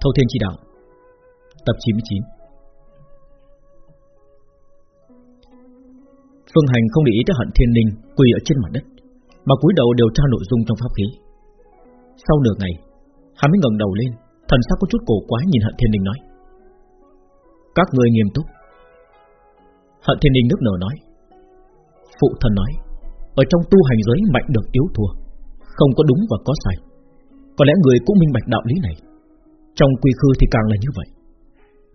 Thâu Thiên Chỉ Đạo, Tập 99 Phương Hành không để ý tới hận thiên linh Quỳ ở trên mặt đất, Mà cúi đầu điều tra nội dung trong pháp khí. Sau nửa ngày, Hắn mới ngẩng đầu lên, Thần sắc có chút cổ quái nhìn hận thiên linh nói, Các người nghiêm túc. Hận thiên linh nước nở nói, Phụ thần nói, Ở trong tu hành giới mạnh được yếu thua, Không có đúng và có sai. Có lẽ người cũng minh bạch đạo lý này. Trong quy khư thì càng là như vậy.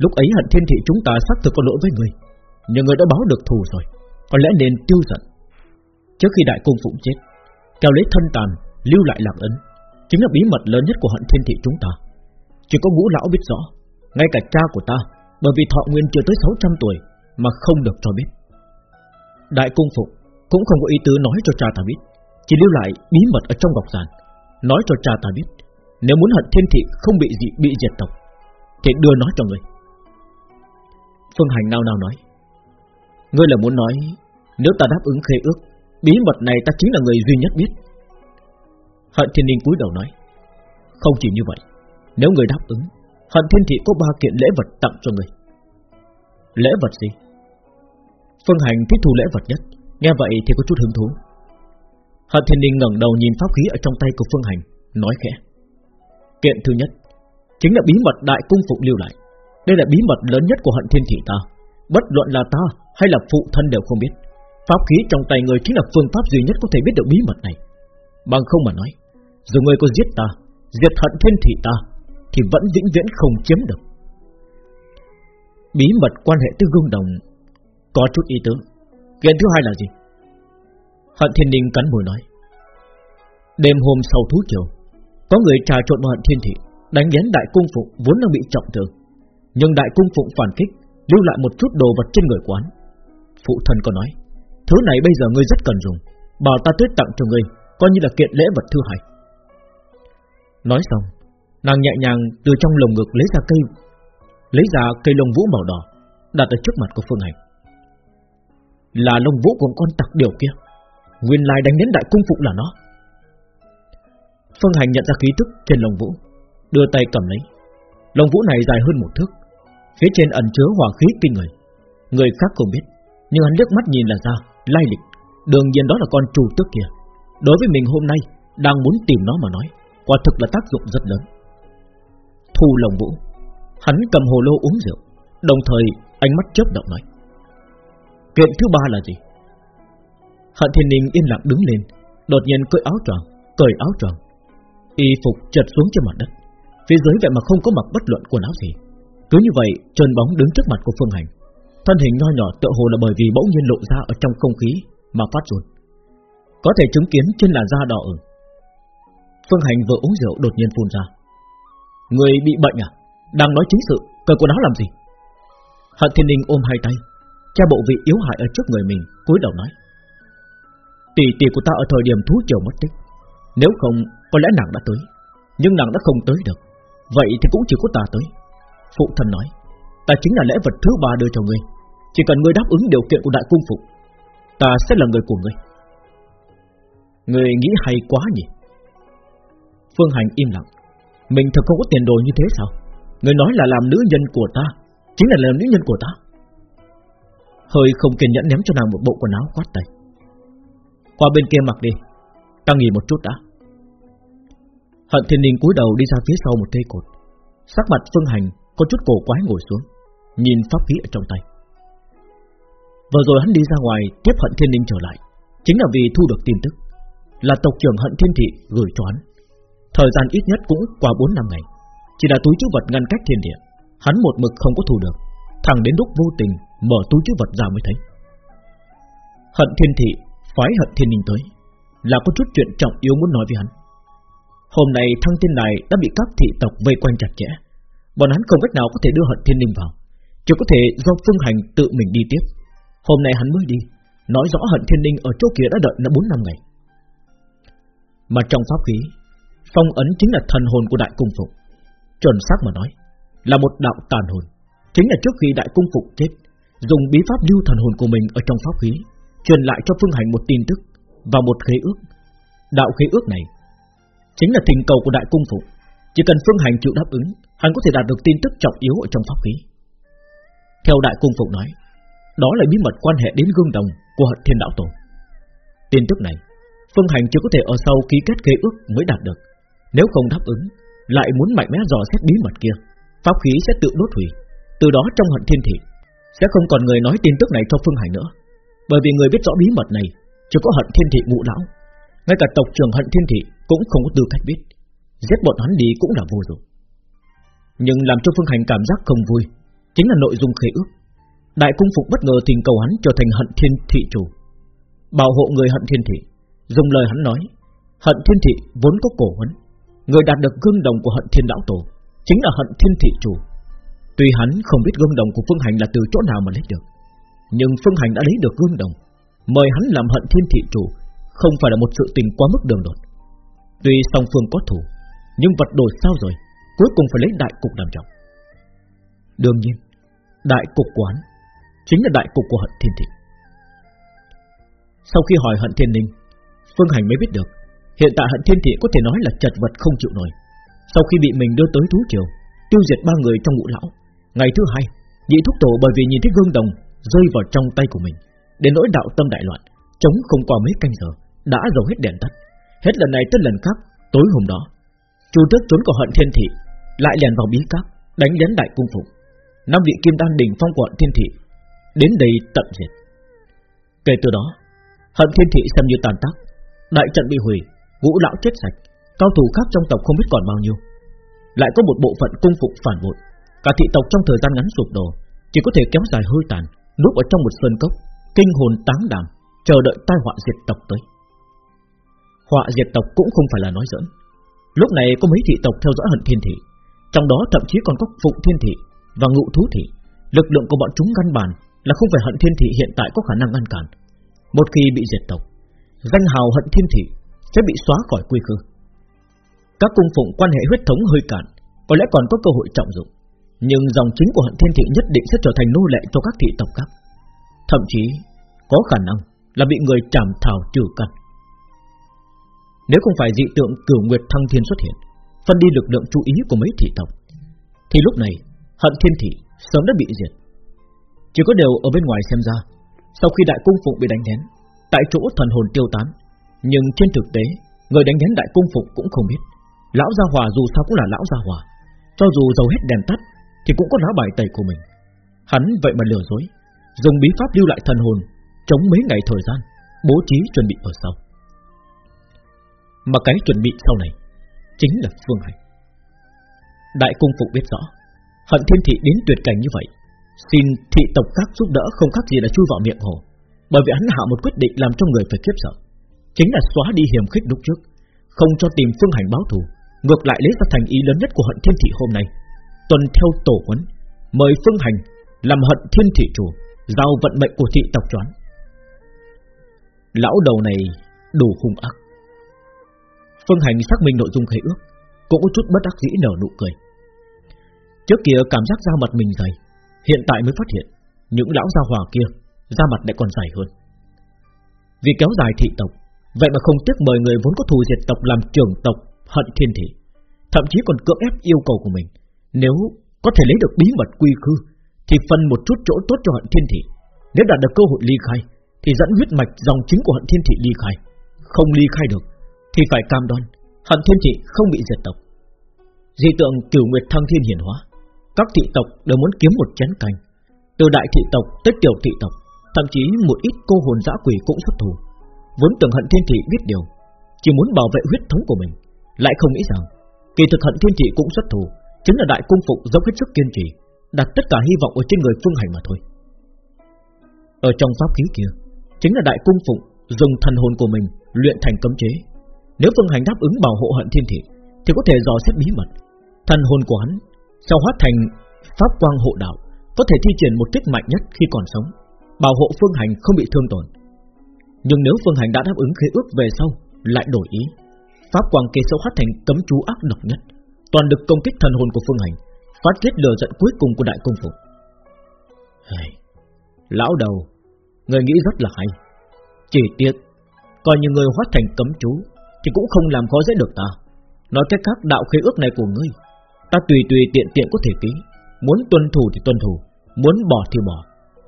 Lúc ấy hận thiên thị chúng ta xác thực có lỗi với người, Nhưng người đã báo được thù rồi, Có lẽ nên tiêu giận. Trước khi đại cung phụng chết Kéo lấy thân tàn, Lưu lại lạc ấn, Chính là bí mật lớn nhất của hận thiên thị chúng ta. Chỉ có ngũ lão biết rõ, Ngay cả cha của ta, Bởi vì thọ nguyên chưa tới 600 tuổi Mà không được cho biết. Đại cung phụng cũng không có ý tứ nói cho cha ta biết, Chỉ lưu lại bí mật ở trong ngọc giản, Nói cho cha ta biết. Nếu muốn hận thiên thị không bị dị bị diệt tộc, Thì đưa nó cho người. Phương Hành nào nào nói, Ngươi là muốn nói, Nếu ta đáp ứng khê ước, Bí mật này ta chính là người duy nhất biết. Hận thiên ninh cúi đầu nói, Không chỉ như vậy, Nếu người đáp ứng, Hận thiên thị có ba kiện lễ vật tặng cho người. Lễ vật gì? Phương Hành thích thu lễ vật nhất, Nghe vậy thì có chút hứng thú. Hận thiên ninh ngẩng đầu nhìn pháp khí ở trong tay của Phương Hành, Nói khẽ Kiện thứ nhất, Chính là bí mật đại cung phụng lưu lại. Đây là bí mật lớn nhất của hận thiên thị ta. Bất luận là ta hay là phụ thân đều không biết. Pháp khí trong tay người chính là phương pháp duy nhất có thể biết được bí mật này. Bằng không mà nói, Dù người có giết ta Diệt hận thiên thị ta, Thì vẫn vĩnh viễn không chiếm được. Bí mật quan hệ tư gương đồng, Có chút ý tứ. Kiện thứ hai là gì? Hận thiên ninh cắn môi nói, Đêm hôm sau thú chiều có người trà trộn vào hận thiên thị, Đánh nhén đại cung phụng vốn đang bị trọng thương. Nhưng đại cung phụng phản kích, Lưu lại một chút đồ vật trên người quán. Phụ thân có nói, Thứ này bây giờ ngươi rất cần dùng, Bảo ta tuyết tặng cho ngươi, Coi như là kiện lễ vật thư hải Nói xong, Nàng nhẹ nhàng từ trong lồng ngực lấy ra cây, Lấy ra cây lông vũ màu đỏ, Đặt ở trước mặt của Phương Hành. Là lông vũ của con tặc điều kia, Nguyên lai đánh đến đại cung phụ là nó. Phương Hành nhận ra khí tức trên lồng vũ, Đưa tay cầm lấy. Lồng vũ này dài hơn một thước, Phía trên ẩn chứa hỏa khí kinh người. Người khác không biết, Nhưng hắn liếc mắt nhìn là ra, Lai lịch. Đương nhiên đó là con trù tước kia. Đối với mình hôm nay, Đang muốn tìm nó mà nói, Quả thực là tác dụng rất lớn. Thu lồng vũ, Hắn cầm hồ lô uống rượu, Đồng thời ánh mắt chớp động nói, Kiện thứ ba là gì? Hận thiên ninh yên lặng đứng lên, Đột nhiên cởi áo choàng, Cởi áo choàng. Y phục chật xuống trên mặt đất. Phía dưới vậy mà không có mặc bất luận quần áo gì. Cứ như vậy, trơn bóng đứng trước mặt của Phương Hành. Thân hình nho nhỏ tựa hồ là bởi vì bỗng nhiên lộ ra ở trong không khí Mà phát run. Có thể chứng kiến trên làn da đỏ ửng. Phương Hành vừa uống rượu đột nhiên phun ra. Người bị bệnh à? Đang nói chính sự, Cởi quần áo làm gì? Hận Thiên Ninh ôm hai tay Cha bộ vị yếu hại ở trước người mình, cúi đầu nói. Tỷ tỷ của ta ở thời điểm thú chiều mất tích nếu không, có lẽ nàng đã tới. Nhưng nàng đã không tới được. Vậy thì cũng chỉ có ta tới. Phụ thần nói, Ta chính là lễ vật thứ ba đưa cho ngươi. Chỉ cần ngươi đáp ứng điều kiện của đại cung phụ, Ta sẽ là người của ngươi. Ngươi nghĩ hay quá nhỉ? Phương Hành im lặng. Mình thật không có tiền đồ như thế sao? Người nói là làm nữ nhân của ta, Chính là làm nữ nhân của ta. Hơi không kiên nhẫn ném cho nàng một bộ quần áo quát tay. Qua bên kia mặc đi, Ta nghỉ một chút đã. Hận thiên ninh cúi đầu đi ra phía sau một cây cột. Sắc mặt phương hành Có chút cổ quái ngồi xuống, Nhìn pháp khí ở trong tay. Vừa rồi hắn đi ra ngoài Tiếp hận thiên ninh trở lại, Chính là vì thu được tin tức. Là tộc trưởng hận thiên thị gửi cho hắn. Thời gian ít nhất cũng qua 4 năm ngày, Chỉ là túi chứa vật ngăn cách thiên địa, Hắn một mực không có thu được, Thẳng đến lúc vô tình mở túi chứa vật ra mới thấy. Hận thiên thị Phái hận thiên ninh tới, Là có chút chuyện trọng yếu muốn nói với hắn. Hôm nay thăng tiên này đã bị các thị tộc vây quanh chặt chẽ. Bọn hắn không cách nào có thể đưa hận thiên linh vào. Chỉ có thể do phương hành tự mình đi tiếp. Hôm nay hắn mới đi Nói rõ hận thiên linh ở chỗ kia đã đợi đã 4 năm ngày. Mà trong pháp khí Phong ấn chính là thần hồn của đại cung Phục, Chuẩn xác mà nói Là một đạo tàn hồn. Chính là trước khi đại cung Phục chết Dùng bí pháp lưu thần hồn của mình ở trong pháp khí Truyền lại cho phương hành một tin tức Và một khế ước. Đạo khế ước này Chính là thỉnh cầu của đại cung phụ, Chỉ cần Phương Hành chịu đáp ứng Hắn có thể đạt được tin tức trọng yếu ở trong pháp khí. Theo Đại Cung phụ nói Đó là bí mật quan hệ đến gương đồng Của hận thiên đạo tổ. Tin tức này Phương Hành chưa có thể ở sau ký kết khế ước mới đạt được. Nếu không đáp ứng Lại muốn mạnh mẽ dò xét bí mật kia Pháp khí sẽ tự đốt hủy. Từ đó trong hận thiên thị Sẽ không còn người nói tin tức này cho Phương Hành nữa. Bởi vì người biết rõ bí mật này Chỉ có hận thiên thị ngũ lão. Ngay cả tộc trưởng hận thiên thị cũng không có tư cách biết. Giết bọn hắn đi cũng là vô dụng. Nhưng làm cho Phương Hành cảm giác không vui, Chính là nội dung khế ước. Đại cung phục bất ngờ tình cầu hắn trở thành hận thiên thị chủ, Bảo hộ người hận thiên thị. Dùng lời hắn nói, Hận thiên thị vốn có cổ huấn, Người đạt được gương đồng của hận thiên lão tổ Chính là hận thiên thị chủ. Tuy hắn không biết gương đồng của Phương Hành là từ chỗ nào mà lấy được, Nhưng Phương Hành đã lấy được gương đồng, Mời hắn làm hận thiên thị chủ Không phải là một sự tình quá mức đường đột. Tuy song phương có thủ Nhưng vật đổi sao rồi? Cuối cùng phải lấy đại cục làm trọng. Đương nhiên, Đại cục quán Chính là đại cục của hận thiên thị Sau khi hỏi hận thiên ninh Phương Hành mới biết được, Hiện tại hận thiên thị có thể nói là chật vật không chịu nổi. Sau khi bị mình đưa tới thú triều, Tiêu diệt ba người trong ngũ lão, Ngày thứ hai, Nhị thúc tổ bởi vì nhìn thấy gương đồng Rơi vào trong tay của mình, Đến nỗi đạo tâm đại loạn, Chống không qua mấy canh giờ, Đã dầu hết đèn tắt. Hết lần này tới lần khác, Tối hôm đó, Chu tước trốn của hận thiên thị Lại lèn vào bí cát Đánh đến đại cung phục năm vị kim đan đỉnh phong quận thiên thị Đến đây tận diệt. Kể từ đó, Hận thiên thị xem như tàn tác, Đại trận bị hủy, Ngũ lão chết sạch, Cao thủ khác trong tộc không biết còn bao nhiêu. Lại có một bộ phận cung phục phản bội, Cả thị tộc trong thời gian ngắn sụp đổ, Chỉ có thể kéo dài hơi tàn, Núp ở trong một sơn cốc, Kinh hồn táng đàm, Chờ đợi tai họa diệt tộc tới. Họa diệt tộc cũng không phải là nói giỡn. Lúc này có mấy thị tộc theo dõi hận thiên thị, Trong đó thậm chí còn có phụng thiên thị Và ngụ thú thị. Lực lượng của bọn chúng ngăn bàn Là không phải hận thiên thị hiện tại có khả năng ngăn cản. Một khi bị diệt tộc, Danh hào hận thiên thị Sẽ bị xóa khỏi quy khư. Các cung phụng quan hệ huyết thống hơi cạn, Có lẽ còn có cơ hội trọng dụng, Nhưng dòng chính của hận thiên thị nhất định sẽ trở thành nô lệ cho các thị tộc khác. Thậm chí Có khả năng là bị người trảm thảo trừ căn nếu không phải dị tượng cửu nguyệt thăng thiên xuất hiện, Phân đi lực lượng chú ý của mấy thị tộc, Thì lúc này Hận thiên thị sớm đã bị diệt. Chỉ có điều ở bên ngoài xem ra, Sau khi đại cung phụng bị đánh nén, Tại chỗ thần hồn tiêu tán, Nhưng trên thực tế, Người đánh nén đại cung phụng cũng không biết. Lão Gia Hòa dù sao cũng là lão Gia Hòa, Cho dù dầu hết đèn tắt, Thì cũng có lá bài tẩy của mình. Hắn vậy mà lừa dối, Dùng bí pháp lưu lại thần hồn, Chống mấy ngày thời gian, Bố trí chuẩn bị ở sau mà cái chuẩn bị sau này Chính là Phương Hành. Đại cung phụ biết rõ, Hận thiên thị đến tuyệt cảnh như vậy, Xin thị tộc các giúp đỡ không khác gì là chui vào miệng hồ, Bởi vì hắn hạ một quyết định làm cho người phải khiếp sợ, Chính là xóa đi hiểm khích lúc trước, Không cho tìm Phương Hành báo thù, Ngược lại lấy ra thành ý lớn nhất của hận thiên thị hôm nay Tuần theo tổ huấn, Mời Phương Hành làm hận thiên thị chủ, Giao vận mệnh của thị tộc choán. Lão đầu này đủ hung ác Phương Hành xác minh nội dung khế ước, Cũng có chút bất đắc dĩ nở nụ cười. Trước kia cảm giác da mặt mình dày, Hiện tại mới phát hiện Những lão gia hòa kia Da mặt lại còn dày hơn. Vì kéo dài thị tộc, Vậy mà không tiếc mời người vốn có thù diệt tộc Làm trưởng tộc, hận thiên thị, Thậm chí còn cưỡng ép yêu cầu của mình. Nếu có thể lấy được bí mật quy khư, Thì phân một chút chỗ tốt cho hận thiên thị. Nếu đạt được cơ hội ly khai, Thì dẫn huyết mạch dòng chính của hận thiên thị ly khai. Không ly khai được thì phải cam đoan hận thiên thị không bị diệt tộc. Di tượng cửu nguyệt thăng thiên hiển hóa, các thị tộc đều muốn kiếm một chén canh, từ đại thị tộc tới tiểu thị tộc, thậm chí một ít cô hồn dã quỷ cũng xuất thủ. Vốn tưởng hận thiên thị biết điều, chỉ muốn bảo vệ huyết thống của mình, lại không nghĩ rằng kỳ thực hận thiên thị cũng xuất thủ, chính là đại cung phục dốc hết sức kiên trì, đặt tất cả hy vọng ở trên người phương hành mà thôi. Ở trong pháp khí kia, chính là đại cung phụng dùng thần hồn của mình luyện thành cấm chế, nếu Phương Hành đáp ứng bảo hộ hận thiên thị Thì có thể dò xét bí mật. Thần hồn của hắn Sau hóa thành pháp quang hộ đạo Có thể thi triển một kích mạnh nhất khi còn sống. Bảo hộ Phương Hành không bị thương tổn. Nhưng nếu Phương Hành đã đáp ứng khế ước về sau Lại đổi ý Pháp quang kia sẽ hóa thành cấm chú ác độc nhất Toàn được công kích thần hồn của Phương Hành Phát tiết lừa giận cuối cùng của đại công phục hey, Lão đầu Người nghĩ rất là hay. Chỉ tiếc Coi như người hóa thành cấm chú thì cũng không làm khó dễ được ta. Nói cách khác, đạo khế ước này của ngươi, Ta tùy tùy tiện tiện có thể ký. Muốn tuân thủ thì tuân thủ, Muốn bỏ thì bỏ.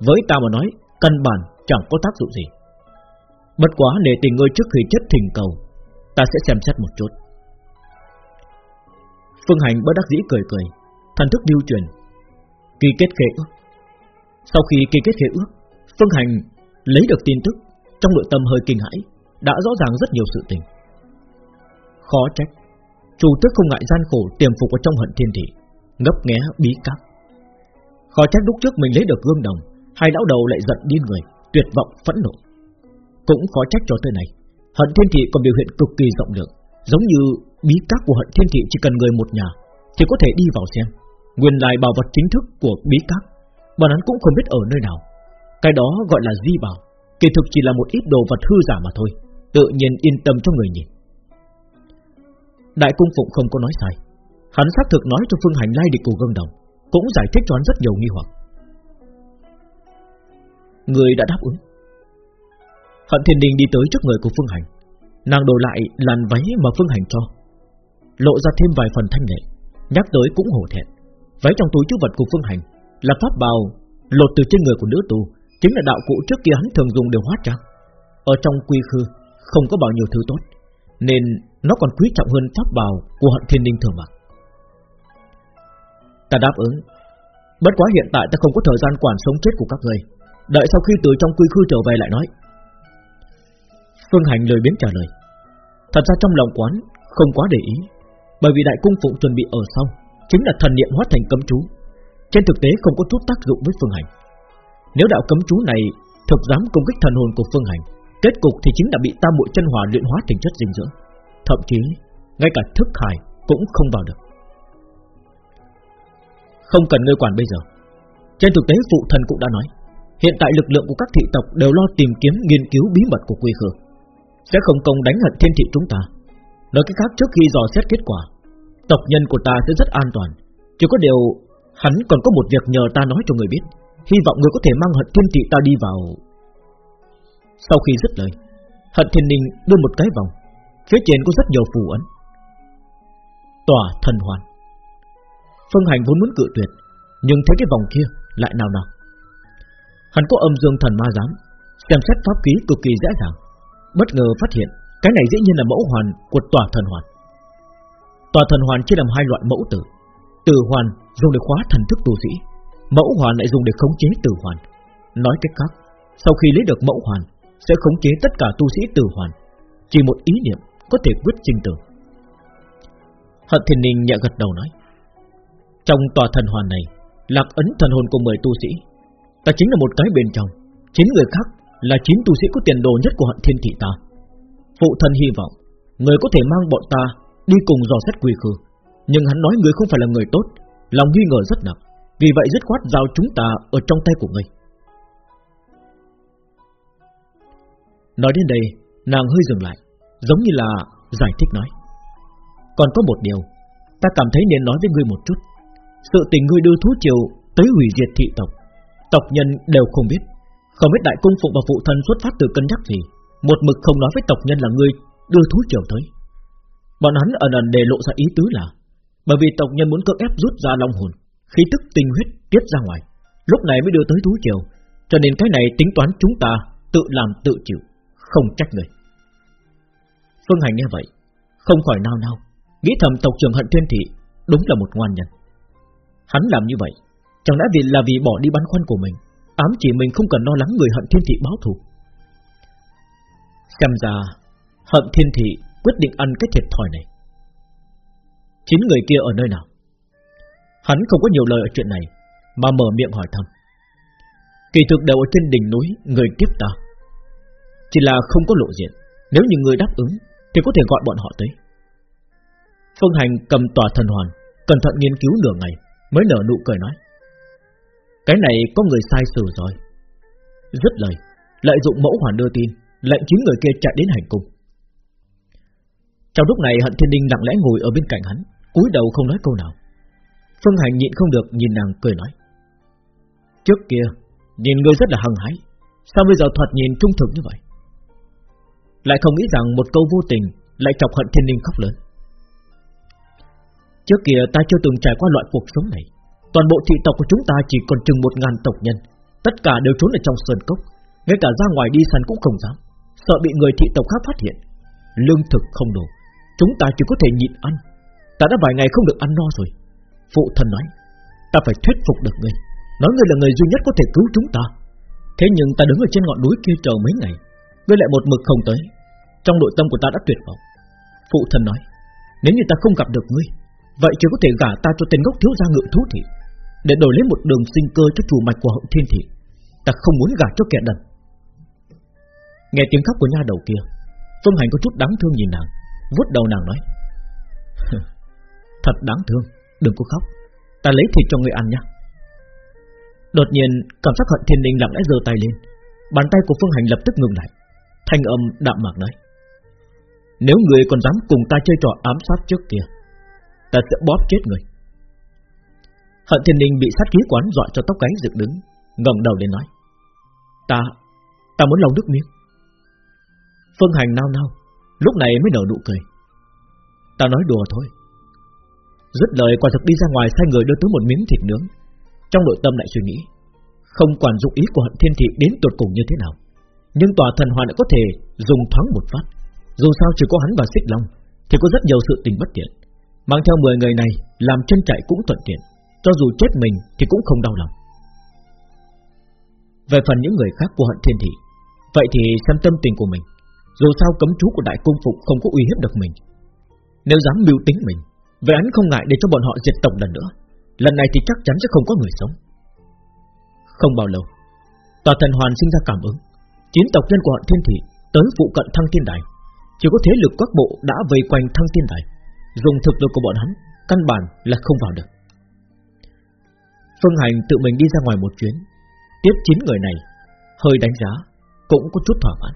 Với ta mà nói, Căn bản chẳng có tác dụng gì. Bất quá để tình ngươi trước khi chết thỉnh cầu, Ta sẽ xem xét một chút. Phương Hành bất đắc dĩ cười cười, Thần thức lưu truyền. Kỳ kết khế ước. Sau khi kỳ kết khế ước, Phương Hành lấy được tin tức, Trong nội tâm hơi kinh hãi, Đã rõ ràng rất nhiều sự tình. Khó trách. Chủ tước không ngại gian khổ tiềm phục ở trong hận thiên thị, Ngấp nghé bí các. Khó trách lúc trước mình lấy được gương đồng, Hai lão đầu lại giận điên người, Tuyệt vọng, phẫn nộ. Cũng khó trách cho tới này Hận thiên thị còn biểu hiện cực kỳ rộng lượng, Giống như bí các của hận thiên thị chỉ cần người một nhà Thì có thể đi vào xem. Nguyên lai bảo vật chính thức của bí các, Bọn hắn cũng không biết ở nơi nào. Cái đó gọi là di bảo, Kỳ thực chỉ là một ít đồ vật hư giả mà thôi, Tự nhiên yên tâm cho người nhìn. Đại cung phụng không có nói sai. Hắn xác thực nói cho Phương Hành lai địch của gương đồng, Cũng giải thích cho hắn rất nhiều nghi hoặc. Người đã đáp ứng. Hận Thiên Đình đi tới trước người của Phương Hành. Nàng đổi lại làn váy mà Phương Hành cho. Lộ ra thêm vài phần thanh lệ Nhắc tới cũng hổ thẹn. Váy trong túi chứa vật của Phương Hành Là pháp bào lột từ trên người của nữ tu Chính là đạo cụ trước kia hắn thường dùng đều hóa trang. Ở trong quy khư Không có bao nhiêu thứ tốt, Nên nó còn quý trọng hơn pháp bào Của hận thiên đình thường mặc Ta đáp ứng. Bất quá hiện tại ta không có thời gian quản sống chết của các người Đợi sau khi từ trong quy khư trở về lại nói. Phương Hành lời biến trả lời. Thật ra trong lòng quán, không quá để ý. Bởi vì đại cung phụng chuẩn bị ở sau, Chính là thần niệm hóa thành cấm chú. Trên thực tế không có chút tác dụng với Phương Hành. Nếu đạo cấm chú này Thực dám công kích thần hồn của Phương Hành, Kết cục thì chính là bị tam muội chân hỏa luyện hóa thành chất dinh dưỡng. Thậm chí Ngay cả thức hải cũng không vào được. Không cần ngươi quản bây giờ. Trên thực tế, phụ thần cũng đã nói, Hiện tại lực lượng của các thị tộc đều lo tìm kiếm nghiên cứu bí mật của quy khư Sẽ không công đánh hận thiên thị chúng ta. Nói cách khác, trước khi dò xét kết quả, Tộc nhân của ta sẽ rất an toàn. Chỉ có điều, Hắn còn có một việc nhờ ta nói cho người biết. Hy vọng người có thể mang hận thiên thị ta đi vào. Sau khi dứt lời, Hận thiên ninh đưa một cái vòng Phía trên có rất nhiều phù ấn. Tòa thần hoàn. Phương hành vốn muốn cự tuyệt, Nhưng thấy cái vòng kia lại nào nào. Hắn có âm dương thần ma giám, Xem xét pháp ký cực kỳ dễ dàng. Bất ngờ phát hiện Cái này dĩ nhiên là mẫu hoàn của tòa thần hoàn. Tòa thần hoàn chia làm hai loại mẫu tử. Tử hoàn dùng để khóa thần thức tu sĩ, Mẫu hoàn lại dùng để khống chế tử hoàn. Nói cách khác, Sau khi lấy được mẫu hoàn, Sẽ khống chế tất cả tu sĩ tử hoàn. Chỉ một ý niệm có thể quyết sinh tử. Hận Thiên Ninh nhẹ gật đầu nói, Trong tòa thần hoàn này, Lạc ấn thần hồn của 10 tu sĩ, Ta chính là một cái bên trong, Chín người khác là chín tu sĩ có tiền đồ nhất của hận thiên thị ta. Phụ thân hy vọng, Người có thể mang bọn ta Đi cùng dò xét quỳ khư, Nhưng hắn nói người không phải là người tốt, Lòng nghi ngờ rất nặng, Vì vậy dứt khoát giao chúng ta ở trong tay của ngươi. Nói đến đây, Nàng hơi dừng lại. Giống như là giải thích nói. Còn có một điều, Ta cảm thấy nên nói với ngươi một chút. Sự tình ngươi đưa thú triều Tới hủy diệt thị tộc Tộc nhân đều không biết. Không biết đại cung phụng và phụ thân xuất phát từ cân nhắc gì, Một mực không nói với tộc nhân là ngươi Đưa thú triều tới. Bọn hắn ẩn ẩn đề lộ ra ý tứ là, Bởi vì tộc nhân muốn cưỡng ép rút ra long hồn, Khí tức tinh huyết tiết ra ngoài, Lúc này mới đưa tới thú triều, Cho nên cái này tính toán chúng ta Tự làm tự chịu, Không trách người. Phương Hành nghe vậy, Không khỏi nao nao, Nghĩ thầm tộc trưởng hận thiên thị Đúng là một ngoan nhân. Hắn làm như vậy, Chẳng lẽ vì là vì bỏ đi băn khoăn của mình, Ám chỉ mình không cần lo lắng người hận thiên thị báo thù? Xem ra, Hận thiên thị quyết định ăn cái thiệt thòi này. Chín người kia ở nơi nào? Hắn không có nhiều lời ở chuyện này, Mà mở miệng hỏi thăm. Kỳ thực đều ở trên đỉnh núi, Người tiếp ta. Chỉ là không có lộ diện, Nếu như người đáp ứng thì có thể gọi bọn họ tới. Phương Hành cầm tòa thần hoàn, Cẩn thận nghiên cứu nửa ngày, Mới nở nụ cười nói, Cái này có người sai sử rồi. Dứt lời, Lợi dụng mẫu hoàn đưa tin, Lệnh chín người kia chạy đến hành cung. Trong lúc này hận thiên đinh lặng lẽ ngồi ở bên cạnh hắn, cúi đầu không nói câu nào. Phương Hành nhịn không được nhìn nàng cười nói, Trước kia, Nhìn ngươi rất là hăng hái, Sao bây giờ thoạt nhìn trung thực như vậy? Lại không nghĩ rằng một câu vô tình Lại chọc hận thiên ninh khóc lớn. Trước kia ta chưa từng trải qua loại cuộc sống này. Toàn bộ thị tộc của chúng ta chỉ còn chừng một ngàn tộc nhân. Tất cả đều trốn ở trong sơn cốc. Ngay cả ra ngoài đi săn cũng không dám. Sợ bị người thị tộc khác phát hiện. Lương thực không đủ. Chúng ta chỉ có thể nhịn ăn. Ta đã vài ngày không được ăn no rồi. Phụ thân nói, Ta phải thuyết phục được ngươi. Nói ngươi là người duy nhất có thể cứu chúng ta. Thế nhưng ta đứng ở trên ngọn núi kia chờ mấy ngày. Ngươi lại một mực không tới. Trong nội tâm của ta đã tuyệt vọng. Phụ thân nói, Nếu như ta không gặp được ngươi, Vậy chỉ có thể gả ta cho tên gốc thiếu gia ngự thú thị. Để đổi lấy một đường sinh cơ cho chủ mạch của hậu thiên thị, Ta không muốn gả cho kẻ đần. Nghe tiếng khóc của nha đầu kia, Phương Hành có chút đáng thương nhìn nàng, vuốt đầu nàng nói, Thật đáng thương, Đừng có khóc. Ta lấy thịt cho người ăn nhé Đột nhiên, cảm giác hận thiên đình lặng lẽ giơ tay lên, Bàn tay của Phương Hành lập tức ngừng lại. Thanh âm đạm mạc nói Nếu người còn dám cùng ta chơi trò ám sát trước kia Ta sẽ bóp chết người. Hận thiên đình bị sát khí quán dọa cho tóc gáy dựng đứng ngẩng đầu lên nói Ta, ta muốn lòng nước miếng. Phương Hành nao nao Lúc này mới nở nụ cười. Ta nói đùa thôi. Dứt lời quả thực đi ra ngoài sai người đưa tới một miếng thịt nướng. Trong nội tâm lại suy nghĩ Không quản dụng ý của hận thiên thị đến tột cùng như thế nào. Nhưng tòa thần hoàn đã có thể dùng thoáng một phát. Dù sao chỉ có hắn và xích long Thì có rất nhiều sự tình bất tiện. Mang theo 10 người này Làm chân chạy cũng thuận tiện. Cho dù chết mình thì cũng không đau lòng. Về phần những người khác của hận thiên thị, Vậy thì xem tâm tình của mình. Dù sao cấm chú của đại cung phục không có uy hiếp được mình. Nếu dám mưu tính mình, Vậy hắn không ngại để cho bọn họ diệt tộc lần nữa. Lần này thì chắc chắn sẽ không có người sống. Không bao lâu, Tòa thần hoàn sinh ra cảm ứng. Chín tộc nhân của hận thiên thị Tới phụ cận thăng thiên đài. Chỉ có thế lực các bộ đã vây quanh thăng thiên đài. Dùng thực lực của bọn hắn, Căn bản là không vào được. Phương Hành tự mình đi ra ngoài một chuyến. Tiếp chín người này, Hơi đánh giá, Cũng có chút thỏa mãn.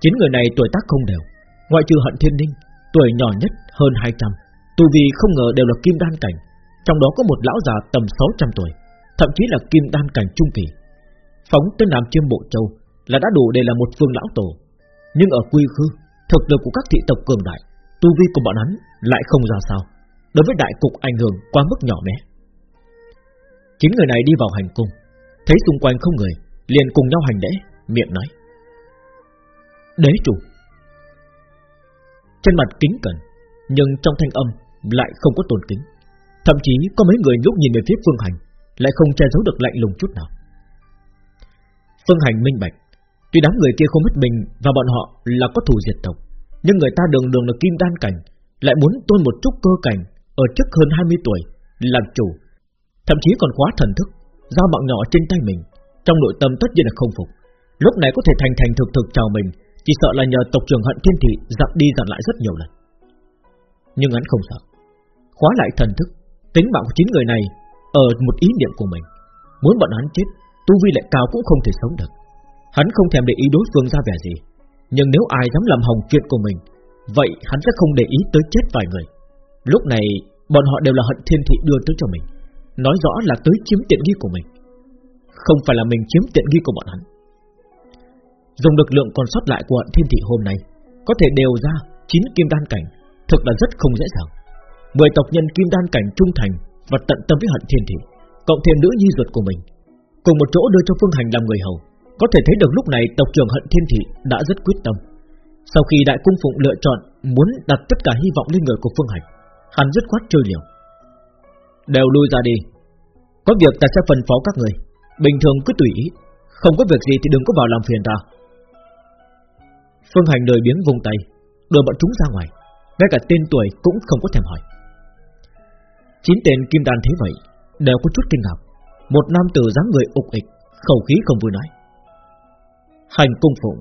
Chín người này tuổi tác không đều, Ngoại trừ hận thiên ninh Tuổi nhỏ nhất hơn 200 Tu vi không ngờ đều là kim đan cảnh, Trong đó có một lão già tầm 600 tuổi, Thậm chí là kim đan cảnh trung kỳ. Phóng tới Nam Chiêm Bộ Châu là đã đủ để là một phương lão tổ. Nhưng ở quy khư, Thực lực của các thị tộc cường đại, Tu vi của bọn hắn lại không ra sao, Đối với đại cục ảnh hưởng quá mức nhỏ bé. Chính người này đi vào hành cung, Thấy xung quanh không người, Liền cùng nhau hành lễ, Miệng nói. Đế chủ. Trên mặt kính cẩn, Nhưng trong thanh âm lại không có tôn kính. Thậm chí có mấy người lúc nhìn về phía Phương Hành, Lại không che giấu được lạnh lùng chút nào. Phương Hành minh bạch Tuy đám người kia không biết mình Và bọn họ là có thù diệt tộc Nhưng người ta đường đường là kim đan cảnh Lại muốn tôn một chút cơ cảnh Ở trước hơn 20 tuổi Làm chủ Thậm chí còn quá thần thức Giao mạng nhỏ trên tay mình Trong nội tâm tất nhiên là không phục. Lúc này có thể thành thành thực thực chào mình Chỉ sợ là nhờ tộc trưởng hận thiên thị Dặn đi dặn lại rất nhiều lần. Nhưng hắn không sợ khóa lại thần thức, tính mạng của chín người này ở một ý niệm của mình, muốn bọn hắn chết, tu vi lại cao cũng không thể sống được. Hắn không thèm để ý đối phương ra vẻ gì, nhưng nếu ai dám làm hỏng chuyện của mình, vậy hắn sẽ không để ý tới chết vài người. Lúc này, bọn họ đều là hận thiên thị đưa tới cho mình, nói rõ là tới chiếm tiện nghi của mình, không phải là mình chiếm tiện nghi của bọn hắn. Dùng lực lượng còn sót lại của hận thiên thị hôm nay, có thể đều ra chín kim đan cảnh, thực là rất không dễ dàng. Mười tộc nhân kim đan cảnh trung thành và tận tâm với hận thiên thị, cộng thêm nữ nhi ruột của mình, cùng một chỗ đưa cho Phương Hành làm người hầu, có thể thấy được lúc này tộc trưởng hận thiên thị đã rất quyết tâm. Sau khi đại cung phụng lựa chọn muốn đặt tất cả hy vọng lên người của Phương Hành, hắn rất khoát chơi liều. Đều lui ra đi, có việc ta sẽ phân phó các người, bình thường cứ tùy ý, không có việc gì thì đừng có vào làm phiền ta. Phương Hành đời biến vùng tay, đưa bọn chúng ra ngoài, ngay cả tên tuổi cũng không có thèm hỏi. Chín tên kim đàn thế vậy Đều có chút kinh ngạc Một nam tử dáng người ục ịch Khẩu khí không vui nói Hành cung phụng.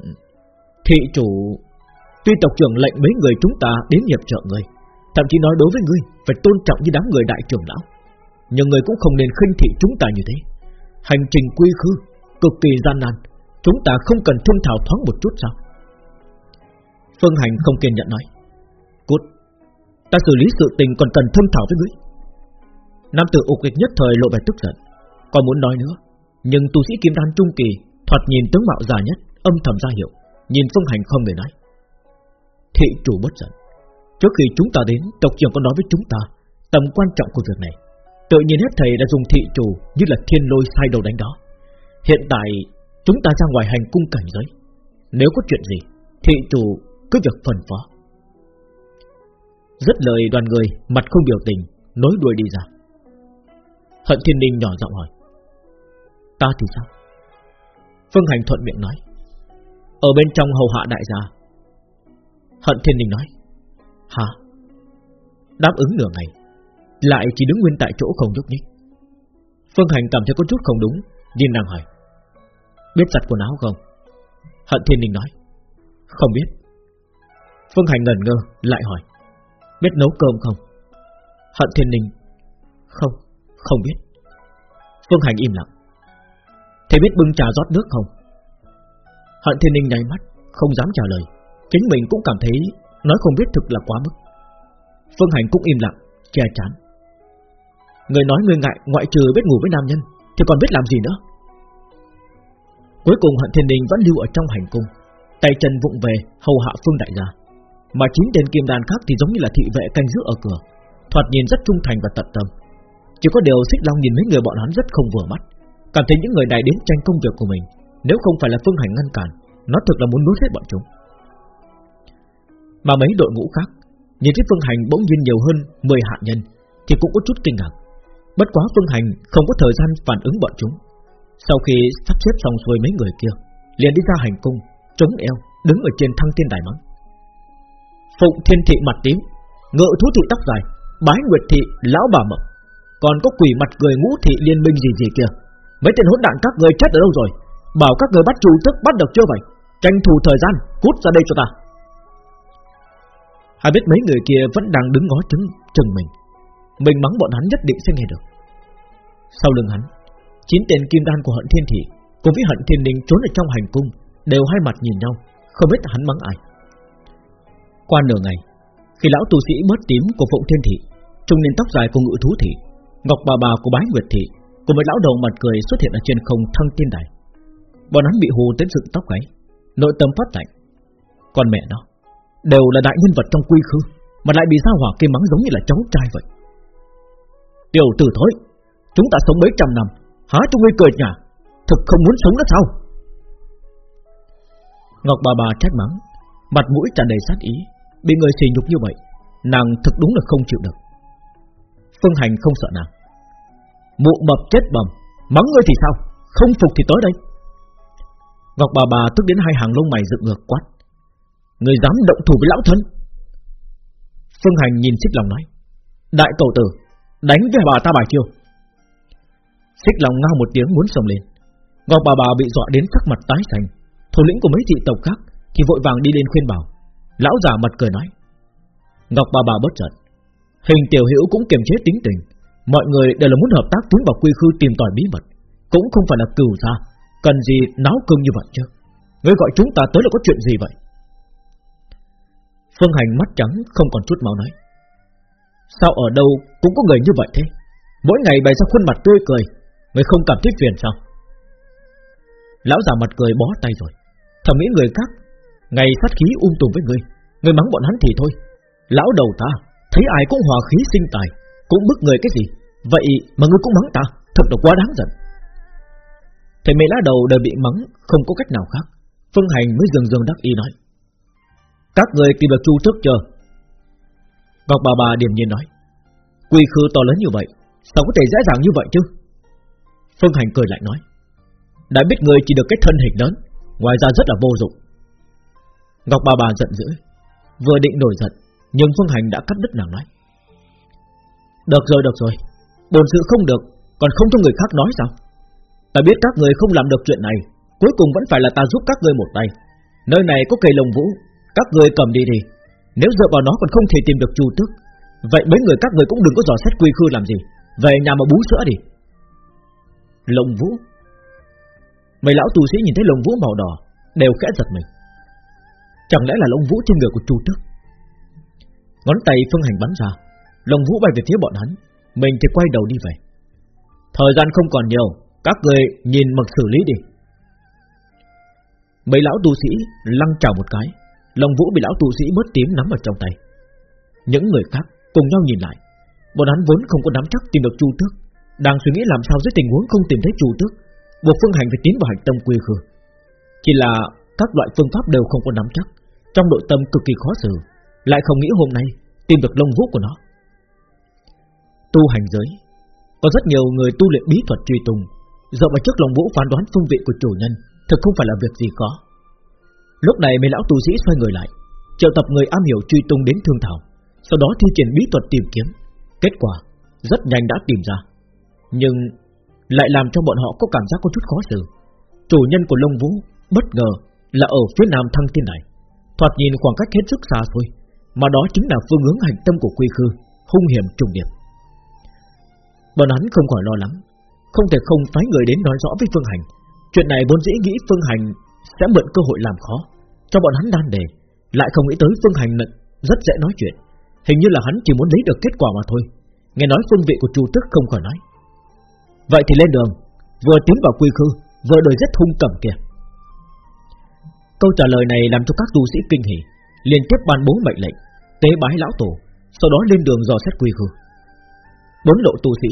Thị chủ, Tuy tộc trưởng lệnh mấy người chúng ta đến hiệp trợ người Thậm chí nói đối với ngươi, Phải tôn trọng như đám người đại trưởng lão. Nhưng người cũng không nên khinh thị chúng ta như thế. Hành trình quy khư, Cực kỳ gian nan, Chúng ta không cần thương thảo thoáng một chút sao? Phương Hành không kiên nhẫn nói. Cút, Ta xử lý sự tình còn cần thương thảo với ngươi. Nam tử ục kịch nhất thời lộ vẻ tức giận, Còn muốn nói nữa, Nhưng tu sĩ kim đan trung kỳ Thoạt nhìn tướng mạo già nhất, Âm thầm ra hiệu, Nhìn phương hành không người nói. Thị chủ bất giận. Trước khi chúng ta đến, Tộc trưởng có nói với chúng ta, Tầm quan trọng của việc này. Tự nhiên hết thầy đã dùng thị chủ Như là thiên lôi sai đầu đánh đó. Hiện tại, chúng ta ra ngoài hành cung cảnh giới. Nếu có chuyện gì, Thị chủ cứ việc phần phó. Rất lời đoàn người, Mặt không biểu tình, Nối đuôi đi ra. Hận thiên ninh nhỏ giọng hỏi. Ta thì sao? Phương Hành thuận miệng nói. Ở bên trong hầu hạ đại gia. Hận thiên ninh nói. Hả? Đáp ứng nửa ngày Lại chỉ đứng nguyên tại chỗ không nhúc nhích. Phương Hành cảm thấy có chút không đúng Nhìn nàng hỏi. Biết giặt quần áo không? Hận thiên ninh nói. Không biết. Phương Hành ngẩn ngơ lại hỏi. Biết nấu cơm không? Hận thiên ninh. Không, không biết. Phương Hành im lặng. Thế biết bưng trà rót nước không? Hận thiên ninh nháy mắt, Không dám trả lời. Chính mình cũng cảm thấy Nói không biết thực là quá mức. Phương Hành cũng im lặng, Che chán. Người nói người ngại, ngoại trừ biết ngủ với nam nhân, Thì còn biết làm gì nữa? Cuối cùng Hận Thiên Ninh vẫn lưu ở trong hành cung, Tay chân vụng về hầu hạ Phương Đại gia. Mà chính tên kim đàn khác thì giống như là thị vệ canh giữ ở cửa, Thoạt nhìn rất trung thành và tận tâm. Chỉ có điều xích long nhìn mấy người bọn hắn rất không vừa mắt. Cảm thấy những người này đến tranh công việc của mình, Nếu không phải là Phương Hành ngăn cản, Nó thực là muốn nuốt hết bọn chúng. Mà mấy đội ngũ khác, Nhìn thấy Phương Hành bỗng nhiên nhiều hơn 10 hạ nhân, Thì cũng có chút kinh ngạc. Bất quá Phương Hành không có thời gian phản ứng bọn chúng. Sau khi sắp xếp xong xuôi mấy người kia, liền đi ra hành cung, Chống eo, đứng ở trên thăng thiên đài mắng. Phụng thiên thị mặt tím Ngự thú thị tóc dài, Bái nguyệt thị lão bà mộng Còn có quỷ mặt cười ngũ thị liên minh gì gì kia. Mấy tên hỗn đạn các người chết ở đâu rồi? Bảo các người bắt chủ tức bắt được chưa vậy? Tranh thủ thời gian, cút ra đây cho ta. Hai biết mấy người kia vẫn đang đứng ngó chứng chừng mình. Mình mắng bọn hắn nhất định sẽ nghe được. Sau lưng hắn, Chín tên kim đan của hận thiên thị Cùng với hận thiên đình trốn ở trong hành cung Đều hai mặt nhìn nhau, Không biết hắn mắng ai. Qua nửa ngày, Khi lão tu sĩ bớt tím của phụng thiên thị, Trung niên tóc dài của ngự thú thị, Ngọc bà bà của bái nguyệt thị Cùng với lão đầu mặt cười xuất hiện ở trên không thăng tiên đài. Bọn hắn bị hù tới dựng tóc gáy, Nội tâm phát lạnh. Còn mẹ nó, Đều là đại nhân vật trong quy khư, Mà lại bị sao hỏa kia mắng giống như là cháu trai vậy. Tiểu tử thôi Chúng ta sống mấy trăm năm, Há cho ngươi cười nhà Thực không muốn sống nữa sao? Ngọc bà bà trách mắng, Mặt mũi tràn đầy sát ý, Bị người xì nhục như vậy, Nàng thực đúng là không chịu được. Phương Hành không sợ nàng Mụ mập chết bầm. Mắng ngươi thì sao? Không phục thì tới đây. Ngọc bà bà tức đến hai hàng lông mày dựng ngược quát. Người dám động thủ với lão thân. Phương Hành nhìn xích lòng nói. Đại cầu tử Đánh với bà ta bài chiêu. Xích lòng ngao một tiếng muốn sông lên. Ngọc bà bà bị dọa đến sắc mặt tái xanh. Thủ lĩnh của mấy thị tộc khác Thì vội vàng đi lên khuyên bảo. Lão già mặt cười nói. Ngọc bà bà bất chợt, Hình tiểu hữu cũng kiềm chế tính tình. Mọi người đều là muốn hợp tác tiến vào quy khư tìm tòi bí mật. Cũng không phải là cừu ra Cần gì náo cưng như vậy chứ? Ngươi gọi chúng ta tới là có chuyện gì vậy? Phương Hành mắt trắng, không còn chút máu nói. Sao ở đâu cũng có người như vậy thế? Mỗi ngày bày ra khuôn mặt tươi cười. Người không cảm thấy phiền sao? Lão già mặt cười bó tay rồi. Thầm nghĩ người khác, Ngày sát khí ung tùm với người. Người mắng bọn hắn thì thôi. Lão đầu ta, Thấy ai cũng hòa khí sinh tài. Cũng bức người cái gì? Vậy mà ngươi cũng mắng ta, Thật là quá đáng giận. Thầy mấy lá đầu đời bị mắng, Không có cách nào khác. Phương Hành mới dừng dừng đắc y nói. Các người tìm được chu thức chưa? Ngọc bà bà điềm nhiên nói. Quy khư to lớn như vậy, Sao có thể dễ dàng như vậy chứ? Phương Hành cười lại nói. Đã biết người chỉ được cái thân hình lớn, Ngoài ra rất là vô dụng. Ngọc bà bà giận dữ, Vừa định nổi giận, Nhưng Phương Hành đã cắt đứt nàng nói. Được rồi được rồi. Bồn sự không được, Còn không cho người khác nói sao? Ta biết các người không làm được chuyện này, Cuối cùng vẫn phải là ta giúp các người một tay. Nơi này có cây lồng vũ, Các người cầm đi đi. Nếu dựa vào nó còn không thể tìm được chu tức Vậy mấy người các người cũng đừng có dò xét quy khư làm gì. Về nhà mà bú sữa đi. Lồng vũ. Mấy lão tu sĩ nhìn thấy lồng vũ màu đỏ, Đều khẽ giật mình. Chẳng lẽ là lông vũ trên người của chu tức Ngón tay phương hành bắn ra. Lồng vũ bay về phía bọn hắn. Mình thì quay đầu đi về. Thời gian không còn nhiều, Các người nhìn mặc xử lý đi. Mấy lão tu sĩ lăng trào một cái. Lồng vũ bị lão tu sĩ bớt tím nắm ở trong tay. Những người khác cùng nhau nhìn lại. Bọn hắn vốn không có nắm chắc tìm được Chu Tước, Đang suy nghĩ làm sao dưới tình huống không tìm thấy Chu Tước, Buộc Phương Hành phải tiến vào hành tâm quy khư. Chỉ là các loại phương pháp đều không có nắm chắc, Trong nội tâm cực kỳ khó xử, Lại không nghĩ hôm nay tìm được lông vũ của nó. Tu hành giới. Có rất nhiều người tu luyện bí thuật truy tùng, Dựa vào trước lông vũ phán đoán phương vị của chủ nhân Thực không phải là việc gì khó Lúc này mấy lão tu sĩ xoay người lại Triệu tập người am hiểu truy tung đến thương thảo Sau đó thi triển bí thuật tìm kiếm. Kết quả rất nhanh đã tìm ra. Nhưng lại làm cho bọn họ có cảm giác có chút khó xử. Chủ nhân của lông vũ bất ngờ là ở phía nam thăng thiên này Thoạt nhìn khoảng cách hết sức xa xôi Mà đó chính là phương hướng hành tâm của quy khư Hung hiểm trùng điệp. Bọn hắn không khỏi lo lắng. Không thể không phái người đến nói rõ với Phương Hành. Chuyện này vốn dĩ nghĩ Phương Hành Sẽ mượn cơ hội làm khó. Cho bọn hắn đan đề, Lại không nghĩ tới Phương Hành rất dễ nói chuyện. Hình như là hắn chỉ muốn lấy được kết quả mà thôi. Nghe nói phương vị của Chu Tức không khỏi nói. Vậy thì lên đường, Vừa tiến vào quy khư, Vừa đời rất hung cầm kìa. Câu trả lời này làm cho các tu sĩ kinh hỉ, liên tiếp ban bố mệnh lệnh, Tế bái lão tổ, Sau đó lên đường dò xét quy khư. Bốn lộ tu sĩ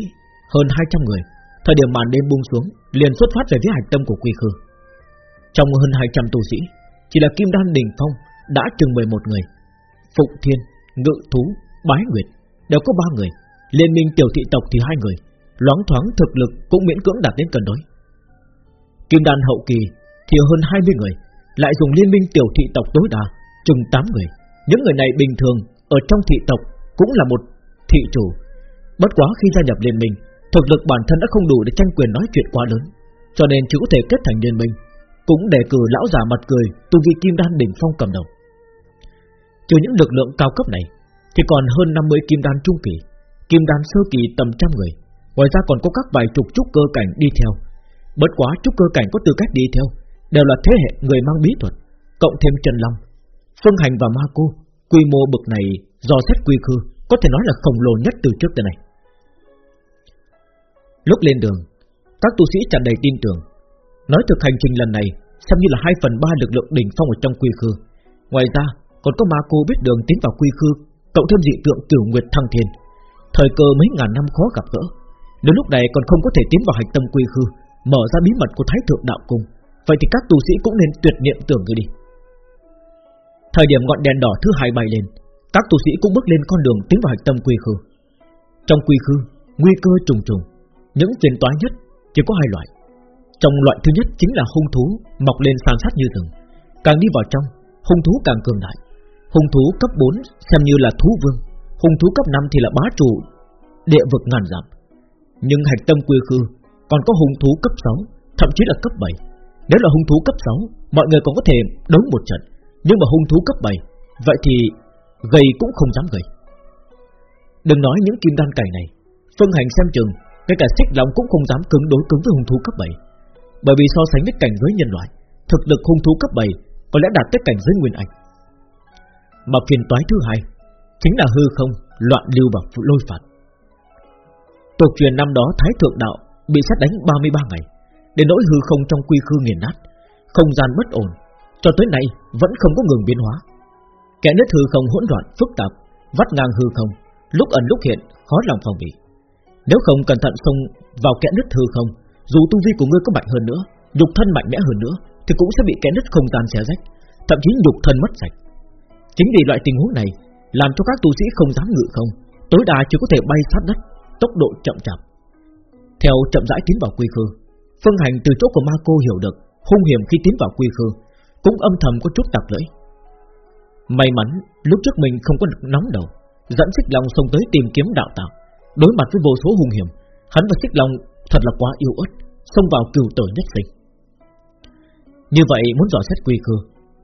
Hơn 200 người. Thời điểm màn đêm buông xuống Liền xuất phát về phía hạch tâm của quy khư. Trong hơn 200 tu sĩ Chỉ là Kim Đan Đình Phong Đã chừng 11 người. Phụng Thiên, Ngự Thú, Bái Nguyệt Đều có ba người. Liên minh tiểu thị tộc thì hai người. Loáng thoáng thực lực cũng miễn cưỡng đạt đến cân đối. Kim đan hậu kỳ Thì hơn 20 người Lại dùng liên minh tiểu thị tộc tối đa Chừng 8 người. Những người này bình thường Ở trong thị tộc cũng là một thị chủ. Bất quá khi gia nhập liên minh, Thực lực bản thân đã không đủ để tranh quyền nói chuyện quá lớn, Cho nên chỉ có thể kết thành liên minh, Cũng đề cử lão già mặt cười Tu vi kim đan đỉnh phong cầm đầu. Trừ những lực lượng cao cấp này, Thì còn hơn 50 kim đan trung kỳ, Kim đan sơ kỳ tầm trăm người, Ngoài ra còn có các vài chục trúc cơ cảnh đi theo. Bất quá trúc cơ cảnh có tư cách đi theo, Đều là thế hệ người mang bí thuật, Cộng thêm Trần Long, Phương Hành và Ma Cô, Quy mô bực này do xét quy khư, Có thể nói là khổng lồ nhất từ trước tới nay. Lúc lên đường, Các tu sĩ tràn đầy tin tưởng. Nói thực hành trình lần này, Xem như là 2 phần 3 lực lượng đỉnh phong ở trong quy khư. Ngoài ra, còn có Ma Cô biết đường tiến vào quy khư, Cộng thêm dị tượng cửu nguyệt thăng thiên. Thời cơ mấy ngàn năm khó gặp gỡ Nếu lúc này còn không có thể tiến vào hành tâm quy khư, Mở ra bí mật của Thái Thượng Đạo Cung. Vậy thì các tu sĩ cũng nên tuyệt niệm tưởng người đi. Thời điểm ngọn đèn đỏ thứ hai bay lên, Các tu sĩ cũng bước lên con đường tiến vào hành tâm quy khư. Trong quy khư, Nguy cơ trùng trùng. Những phiền toái nhất chỉ có hai loại Trong loại thứ nhất chính là hung thú Mọc lên san sát như rừng Càng đi vào trong Hung thú càng cường đại Hung thú cấp 4 xem như là thú vương hung thú cấp 5 thì là bá chủ địa vực ngàn dặm. Nhưng hạch tâm quy khư còn có hung thú cấp 6, thậm chí là cấp 7. Nếu là hung thú cấp 6, mọi người còn có thể đấu một trận, nhưng mà hung thú cấp 7, vậy thì gầy cũng không dám gầy. Đừng nói những kim đan cày này, phương hành xem chừng, ngay cả xích long cũng không dám cứng đối cứng với hung thú cấp 7. Bởi vì so sánh với cảnh giới nhân loại, thực lực hung thú cấp 7 có lẽ đạt tới cảnh giới nguyên ảnh. Mà phiền toái thứ hai Chính là hư không Loạn lưu và lôi phạt Tục truyền năm đó Thái Thượng Đạo Bị sát đánh 33 ngày để nỗi hư không trong quy khư nghiền nát Không gian bất ổn Cho tới nay vẫn không có ngừng biến hóa Kẻ nứt hư không hỗn loạn phức tạp Vắt ngang hư không Lúc ẩn lúc hiện khó lòng phòng bị nếu không cẩn thận xông vào kẽ nứt hư không Dù tu vi của ngươi có mạnh hơn nữa Nhục thân mạnh mẽ hơn nữa Thì cũng sẽ bị kẽ nứt không gian xé rách Thậm chí nhục thân mất sạch Chính vì loại tình huống này làm cho các tu sĩ không dám ngự không, tối đa chỉ có thể bay sát đất, tốc độ chậm chạp. Theo chậm rãi tiến vào quy khư, Phương Hành từ chỗ của Ma Cô hiểu được hung hiểm khi tiến vào quy khư, cũng âm thầm có chút tạp lưỡi. May mắn lúc trước mình không có nóng đầu, dẫn Xích lòng xông tới tìm kiếm đạo tạo, đối mặt với vô số hung hiểm, hắn và Xích Long thật là quá yêu ớt, xông vào cừu tử nhất sinh. Như vậy muốn dò xét quy cơ,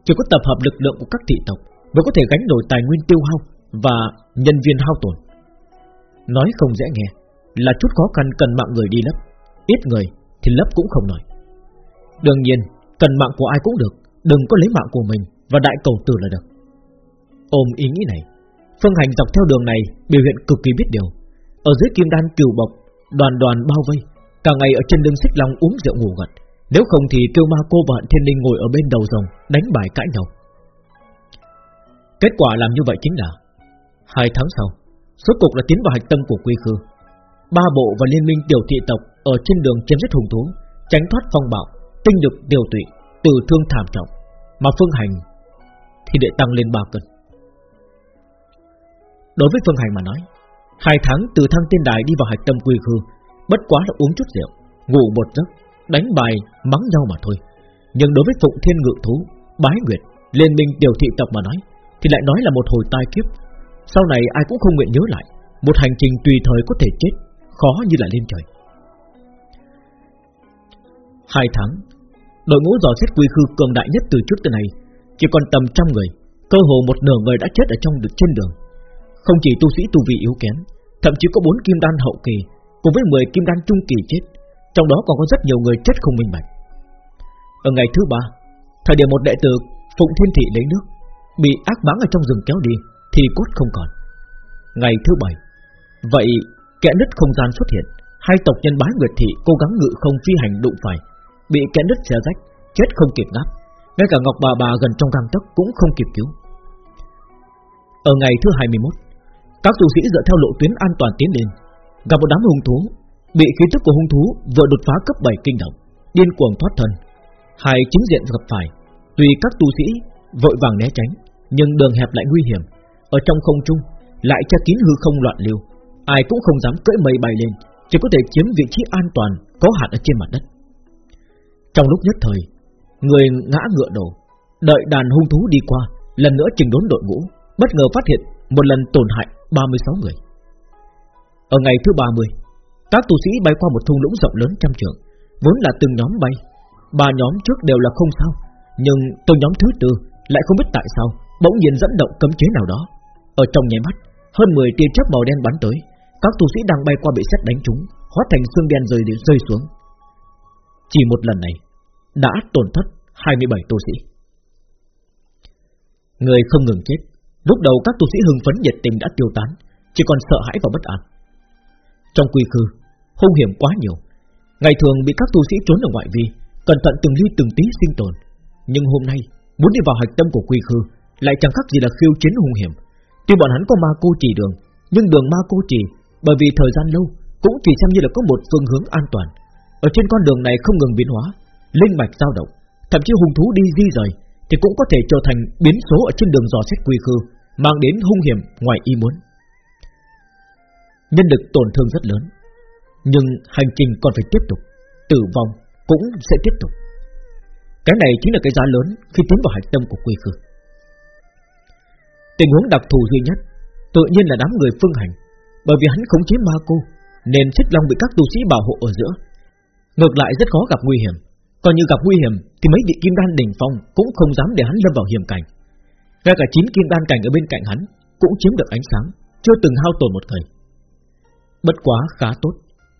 chỉ có tập hợp lực lượng của các thị tộc mới có thể gánh nổi tài nguyên tiêu hao và nhân viên hao tổn. Nói không dễ nghe, là chút khó khăn cần mạng người đi lấp, ít người thì lấp cũng không nổi. Đương nhiên, cần mạng của ai cũng được, đừng có lấy mạng của mình và đại cầu tử là được. Ôm ý nghĩ này, Phương Hành dọc theo đường này biểu hiện cực kỳ biết điều. Ở dưới kim đan cừu bọc, đoàn đoàn bao vây, cả ngày ở trên lưng xích long uống rượu ngủ gật. Nếu không thì kêu ma cô bạn thiên linh ngồi ở bên đầu rồng đánh bài cãi nhau. Kết quả làm như vậy chính là Hai tháng sau Số cục là tiến vào hạch tâm của quy khư Ba bộ và liên minh tiểu thị tộc Ở trên đường chém giết hùng thú Tránh thoát phong bạo Tinh lực điều tụy Từ thương thảm trọng Mà phương hành Thì để tăng lên 3 cân Đối với phương hành mà nói Hai tháng từ thăng tiên đài đi vào hạch tâm quy khư Bất quá là uống chút rượu, Ngủ một giấc, Đánh bài, mắng nhau mà thôi. Nhưng đối với Phụng Thiên Ngự Thú, Bái Nguyệt, Liên minh tiểu thị tộc mà nói, Thì lại nói là một hồi tai kiếp. Sau này ai cũng không nguyện nhớ lại, Một hành trình tùy thời có thể chết, Khó như là lên trời. Hai tháng, Đội ngũ dò xét quy khư cường đại nhất từ trước tới nay, Chỉ còn tầm trăm người, Cơ hồ một nửa người đã chết ở trong được trên đường. Không chỉ tu sĩ tu vị yếu kém, Thậm chí có bốn kim đan hậu kỳ, Cùng với 10 kim đan trung kỳ chết, Trong đó còn có rất nhiều người chết không minh bạch. Ở ngày thứ ba, Thời điểm một đệ tử Phụng Thiên Thị lấy nước, Bị ác mãng ở trong rừng kéo đi, Thì cốt không còn. Ngày thứ bảy, Vậy kẻ nứt không gian xuất hiện, Hai tộc nhân bái Nguyệt Thị cố gắng ngự không phi hành đụng phải, Bị kẻ nứt xé rách, Chết không kịp ngáp, Ngay cả Ngọc bà bà gần trong gang tấc cũng không kịp cứu. Ở ngày thứ 21 các tu sĩ dựa theo lộ tuyến an toàn tiến lên. Gặp một đám hung thú, Bị khí tức của hung thú vừa đột phá cấp 7 kinh động, Điên cuồng thoát thân. Hai chính diện gặp phải Tùy các tu sĩ vội vàng né tránh, Nhưng đường hẹp lại nguy hiểm. Ở trong không trung, lại che kín hư không loạn lưu. Ai cũng không dám cưỡi mây bay lên, Chỉ có thể chiếm vị trí an toàn Có hạn ở trên mặt đất. Trong lúc nhất thời, Người ngã ngựa đổ, Đợi đàn hung thú đi qua, Lần nữa trình đốn đội ngũ, Bất ngờ phát hiện một lần tổn hại 36 người. Ở ngày thứ 30 Các tu sĩ bay qua một thung lũng rộng lớn trăm trường Vốn là từng nhóm bay. Ba nhóm trước đều là không sao, Nhưng từ nhóm thứ tư lại không biết tại sao Bỗng nhiên dẫn động cấm chế nào đó. Ở trong nháy mắt, Hơn 10 tia chớp màu đen bắn tới, Các tu sĩ đang bay qua bị xét đánh trúng, Hóa thành xương đen rơi rơi xuống. Chỉ một lần này, Đã tổn thất 27 tu sĩ. Người không ngừng chết Lúc đầu các tu sĩ hưng phấn nhiệt tình đã tiêu tán, Chỉ còn sợ hãi và bất an. Trong quy khư, Hung hiểm quá nhiều. Ngày thường bị các tu sĩ trốn ở ngoại vi, Cẩn thận từng ly từng tí sinh tồn. Nhưng hôm nay, muốn đi vào hạch tâm của quy khư, Lại chẳng khác gì là khiêu chiến hung hiểm. Tuy bọn hắn có ma cô chỉ đường, Nhưng đường ma cô chỉ, Bởi vì thời gian lâu, Cũng chỉ xem như là có một phương hướng an toàn. Ở trên con đường này không ngừng biến hóa, Linh mạch dao động, Thậm chí hung thú đi di rời, Thì cũng có thể trở thành biến số ở trên đường dò xét quy khư. Mang đến hung hiểm ngoài ý muốn. Nhân lực tổn thương rất lớn, Nhưng hành trình còn phải tiếp tục, Tử vong cũng sẽ tiếp tục. Cái này chính là cái giá lớn Khi tiến vào hạch tâm của quy khư Tình huống đặc thù duy nhất, Tự nhiên là đám người phương hành, Bởi vì hắn khống chế ma cô, Nên xích long bị các tu sĩ bảo hộ ở giữa. Ngược lại rất khó gặp nguy hiểm, Còn như gặp nguy hiểm Thì mấy vị kim đan đỉnh phong Cũng không dám để hắn lâm vào hiểm cảnh. Ngay cả chín kim đan cảnh ở bên cạnh hắn Cũng chiếm được ánh sáng Chưa từng hao tổn một người Bất quá khá tốt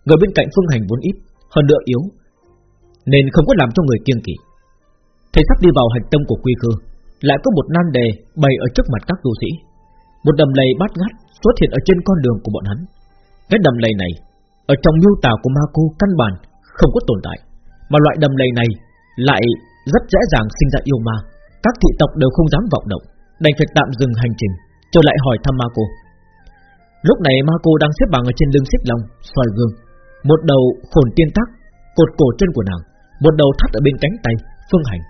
Người bên cạnh phương hành vốn ít Hơn nữa yếu Nên không có làm cho người kiêng kỵ Thầy sắp đi vào hành tâm của quy khư lại có một nan đề bày ở trước mặt các tu sĩ. Một đầm lầy bát ngát xuất hiện ở trên con đường của bọn hắn. Cái đầm lầy này ở trong miêu tả của ma cô căn bản không có tồn tại, mà loại đầm lầy này lại rất dễ dàng sinh ra yêu ma. Các thị tộc đều không dám vọng động, đành phải tạm dừng hành trình, trở lại hỏi thăm ma cô. Lúc này ma cô đang xếp bằng ở trên lưng xích long, soi gương, một đầu khổn tiên tắc cột cổ chân của nàng, một đầu thắt ở bên cánh tay, phương hành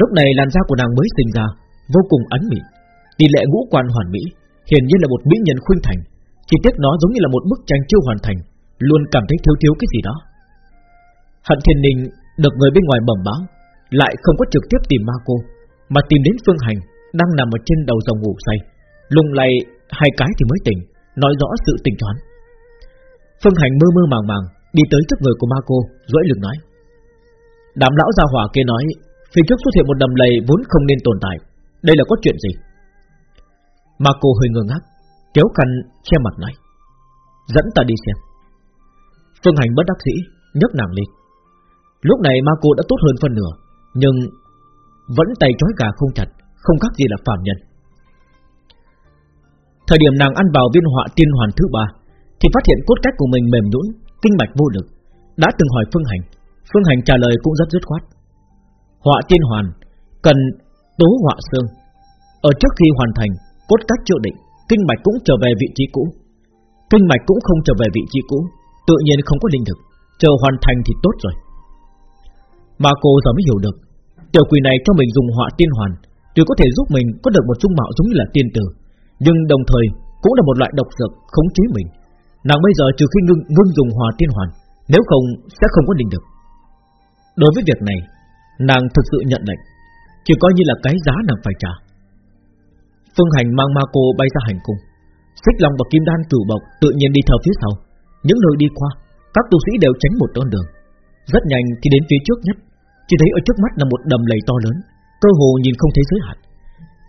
Lúc này làn da của nàng mới sinh ra Vô cùng ấn mịn Tỷ lệ ngũ quan hoàn mỹ Hiển nhiên là một mỹ nhân khuynh thành Chỉ tiếc nó giống như là một bức tranh chưa hoàn thành Luôn cảm thấy thiếu thiếu cái gì đó Hận Thiên Ninh được người bên ngoài bẩm báo lại không có trực tiếp tìm ma cô, Mà tìm đến Phương Hành Đang nằm ở trên đầu dòng ngủ say. Lùng lay hai cái thì mới tỉnh, Nói rõ sự tình choán Phương Hành mơ mơ màng màng Đi tới trước người của ma cô Rỗi lưng nói. Đám lão gia hỏa kia nói, Phía trước xuất hiện một đầm lầy vốn không nên tồn tại, Đây là có chuyện gì? Ma cô hơi ngơ ngác, Kéo khăn che mặt nói. Dẫn ta đi xem. Phương Hành bất đắc dĩ, nhấc nàng lên. Lúc này ma cô đã tốt hơn phân nửa nhưng Vẫn tay trói gà không chặt, Không khác gì là phạm nhân. Thời điểm nàng ăn vào viên họa tiên hoàn thứ ba, Thì phát hiện cốt cách của mình mềm nhũn, Kinh mạch vô lực, Đã từng hỏi Phương Hành. Phương Hành trả lời cũng rất dứt khoát. Họa tiên hoàn Cần tố họa xương. Ở trước khi hoàn thành, Cốt cách chữa định, Kinh mạch cũng trở về vị trí cũ. Kinh mạch cũng không trở về vị trí cũ, Tự nhiên không có linh thực, Chờ hoàn thành thì tốt rồi. Mà cô giờ mới hiểu được Tiểu quỷ này cho mình dùng họa tiên hoàn Tuy có thể giúp mình có được một dung mạo giống như là tiên tử. Nhưng đồng thời cũng là một loại độc dược khống chế mình. Nàng bây giờ trừ khi ngưng, ngưng dùng hòa tiên hoàn Nếu không sẽ không có định được Đối với việc này Nàng thực sự nhận lệnh Chỉ coi như là cái giá nàng phải trả. Phương Hành mang ma cô bay ra hành cung. Xích Long và Kim Đan cửu bộc Tự nhiên đi theo phía sau. Những nơi đi qua Các tu sĩ đều tránh một con đường. Rất nhanh thì đến phía trước nhất. Chỉ thấy ở trước mắt là một đầm lầy to lớn, Cơ hồ nhìn không thấy giới hạn.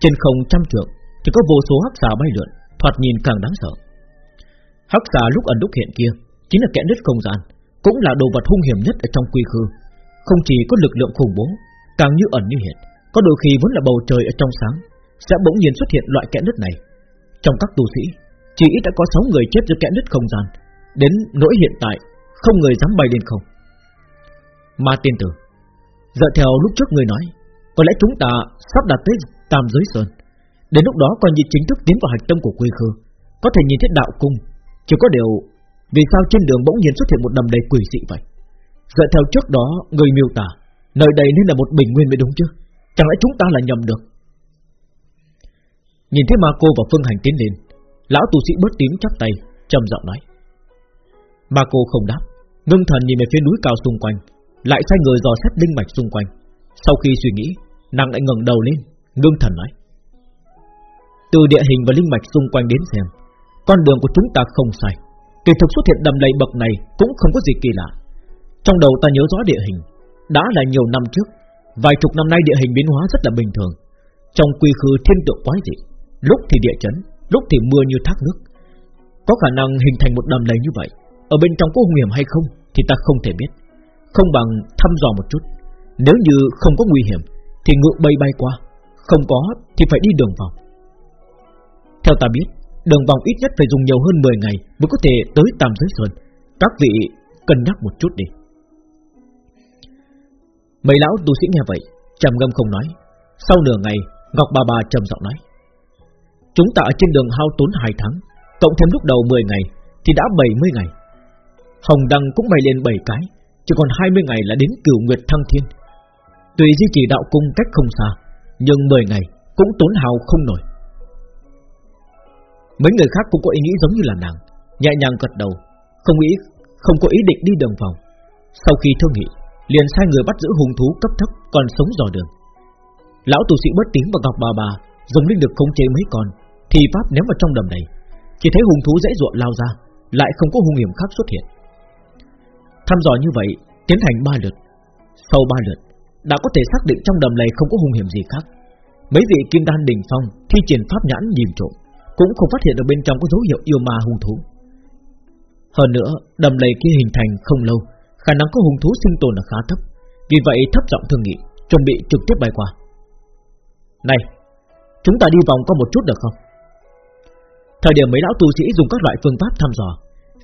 Trên không trăm trượng Thì có vô số hắc xà bay lượn, Thoạt nhìn càng đáng sợ. Hắc xà lúc ẩn lúc hiện kia Chính là kẽ nứt không gian, Cũng là đồ vật hung hiểm nhất ở trong quy khư. Không chỉ có lực lượng khủng bố, Càng như ẩn như hiện, Có đôi khi vốn là bầu trời ở trong sáng, Sẽ bỗng nhiên xuất hiện loại kẽ nứt này. Trong các tu sĩ, Chỉ ít đã có 6 người chết do kẽ nứt không gian, Đến nỗi hiện tại Không người dám bay lên không. Ma tiên tử. Dựa theo lúc trước người nói, Có lẽ chúng ta sắp đạt tới tam giới sơn. Đến lúc đó, coi như chính thức tiến vào hạch tâm của quy khư. Có thể nhìn thấy đạo cung, Chỉ có điều Vì sao trên đường bỗng nhiên xuất hiện một đầm đầy quỷ dị vậy? Dựa theo trước đó, Người miêu tả, Nơi đây nên là một bình nguyên mới đúng chứ? Chẳng lẽ chúng ta là nhầm được? Nhìn thấy ma cô và phương hành tiến lên, Lão tu sĩ bớt tiếng chắp tay, trầm giọng nói. Ma cô không đáp, Ngưng thần nhìn về phía núi cao xung quanh. Lại sai người dò xét linh mạch xung quanh. Sau khi suy nghĩ, Nàng lại ngẩng đầu lên, Ngưng thần nói. Từ địa hình và linh mạch xung quanh đến xem, Con đường của chúng ta không sai. Kỳ thực xuất hiện đầm lầy bậc này Cũng không có gì kỳ lạ. Trong đầu ta nhớ rõ địa hình, Đã là nhiều năm trước, Vài chục năm nay địa hình biến hóa rất là bình thường. Trong quy khư thiên tượng quái dị, Lúc thì địa chấn, Lúc thì mưa như thác nước. Có khả năng hình thành một đầm lầy như vậy, Ở bên trong có nguy hiểm hay không Thì ta không thể biết. Không bằng thăm dò một chút. Nếu như không có nguy hiểm, Thì ngựa bay bay qua. Không có, thì phải đi đường vòng. Theo ta biết, Đường vòng ít nhất phải dùng nhiều hơn 10 ngày Mới có thể tới Tam Giới Sơn. Các vị cân nhắc một chút đi. Mấy lão tu sĩ nghe vậy, trầm ngâm không nói. Sau nửa ngày, Ngọc bà bà trầm giọng nói. Chúng ta ở trên đường hao tốn 2 tháng, Cộng thêm lúc đầu 10 ngày, Thì đã 70 ngày. Hồng Đăng cũng bay lên 7 cái. Chỉ còn 20 ngày là đến cửu nguyệt thăng thiên. Tùy duy trì đạo cung cách không xa, Nhưng 10 ngày cũng tốn hào không nổi. Mấy người khác cũng có ý nghĩ giống như là nàng, Nhẹ nhàng gật đầu, Không nghĩ không có ý định đi đường vòng. Sau khi thương nghị, Liền sai người bắt giữ hung thú cấp thấp Còn sống dò đường. Lão tu sĩ bất tiếng và ngọc bà bà Dùng linh lực khống chế mấy con, Thì pháp ném vào trong đầm này. Chỉ thấy hung thú dễ dụa lao ra, Lại không có hung hiểm khác xuất hiện. Thăm dò như vậy Tiến hành ba lượt Sau ba lượt Đã có thể xác định trong đầm này không có hung hiểm gì khác Mấy vị kim đan đỉnh phong Thi triển pháp nhãn nhìn trộm cũng không phát hiện được bên trong có dấu hiệu yêu ma hung thú. Hơn nữa, đầm lầy kia hình thành không lâu, khả năng có hung thú sinh tồn là khá thấp, vì vậy thấp giọng thương nghị, chuẩn bị trực tiếp bay qua. Này, chúng ta đi vòng qua một chút được không? Thời điểm mấy lão tu sĩ dùng các loại phương pháp thăm dò,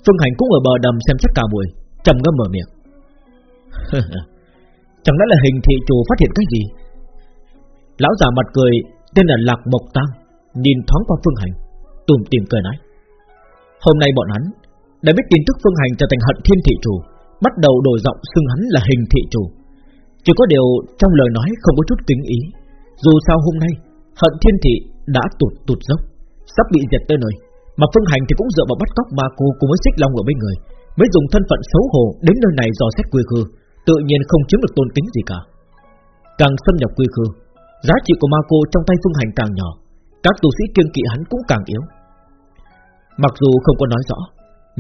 Phương Hành cũng ở bờ đầm xem xét cả buổi, trầm ngâm mở miệng. Chẳng lẽ là hình thị chủ phát hiện cái gì? Lão già mặt cười, tên là Lạc Mộc Tăng, nhìn thoáng qua Phương Hành, tùm tìm cười nói Hôm nay bọn hắn Đã biết tin tức phương hành trở thành hận thiên thị chủ Bắt đầu đổi giọng xưng hắn là hình thị chủ Chỉ có điều trong lời nói không có chút kính ý Dù sao hôm nay Hận thiên thị đã tụt tụt dốc Sắp bị diệt tới nơi Mà phương hành thì cũng dựa vào bắt cóc ma cô cùng với xích long ở bên người Mới dùng thân phận xấu hổ Đến nơi này dò xét quy khư, Tự nhiên không chiếm được tôn kính gì cả. Càng xâm nhập quy khư, Giá trị của ma cô trong tay phương hành càng nhỏ, Các tu sĩ kiêng kỵ hắn cũng càng yếu. Mặc dù không có nói rõ,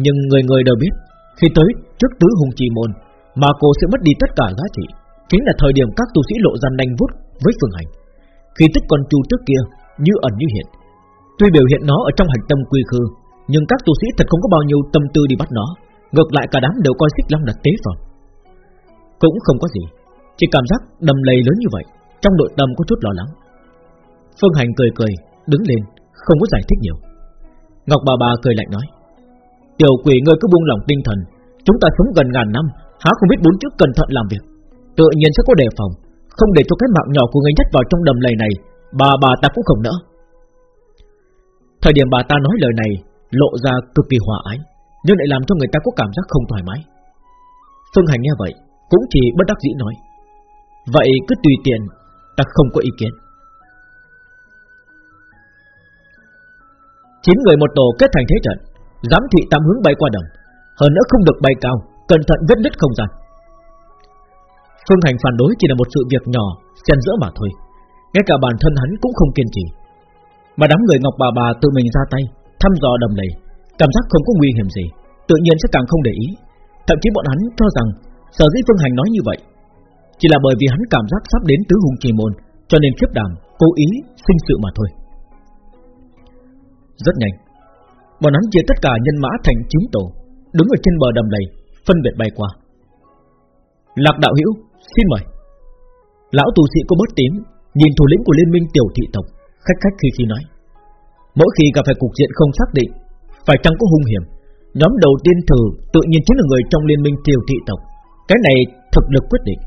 Nhưng người người đều biết, Khi tới trước tứ hùng trì môn ma cô sẽ mất đi tất cả giá trị, Chính là thời điểm các tu sĩ lộ ra nhanh vút với phương hành. Khi tích con chu trước kia Như ẩn như hiện, Tuy biểu hiện nó ở trong hành tâm quy khư, Nhưng các tu sĩ thật không có bao nhiêu tâm tư đi bắt nó. Ngược lại cả đám đều coi xích long là tế phẩm. Cũng không có gì, Chỉ cảm giác đầm lầy lớn như vậy, Trong nội tâm có chút lo lắng. Phương Hành cười cười, Đứng lên, Không có giải thích nhiều. Ngọc bà bà cười lạnh nói, Tiểu quỷ ngươi cứ buông lòng tinh thần, Chúng ta sống gần ngàn năm, Há không biết bốn chữ cẩn thận làm việc. Tự nhiên sẽ có đề phòng, Không để cho cái mạng nhỏ của ngươi nhất vào trong đầm lầy này, Bà bà ta cũng không nỡ. Thời điểm bà ta nói lời này, Lộ ra cực kỳ hòa ái. Nhưng lại làm cho người ta có cảm giác không thoải mái. Phương Hành nghe vậy, Cũng chỉ bất đắc dĩ nói, Vậy cứ tùy tiện, Ta không có ý kiến. Chín người một tổ kết thành thế trận, Giám thị tam hướng bay qua đồng, Hơn nữa không được bay cao, Cẩn thận vết nứt không gian. Phương Hành phản đối chỉ là một sự việc nhỏ, xen giữa mà thôi, Ngay cả bản thân hắn cũng không kiên trì. Mà đám người Ngọc bà bà tự mình ra tay, Thăm dò đầm lầy Cảm giác không có nguy hiểm gì, Tự nhiên sẽ càng không để ý. Thậm chí bọn hắn cho rằng Sở dĩ Phương Hành nói như vậy, Chỉ là bởi vì hắn cảm giác sắp đến tứ hùng kỳ môn, Cho nên khiếp đảm, cố ý sinh sự mà thôi. Rất nhanh, Bọn hắn chia tất cả nhân mã thành chín tổ, Đứng ở trên bờ đầm lầy, Phân biệt bay qua. Lạc đạo hữu, xin mời. Lão tù sĩ có bớt tím Nhìn thủ lĩnh của liên minh tiểu thị tộc, Khách khách khi khi nói. Mỗi khi gặp phải cục diện không xác định phải chăng có hung hiểm? Nhóm đầu tiên thử tự nhiên chính là người trong liên minh tiểu thị tộc. Cái này thực lực quyết định.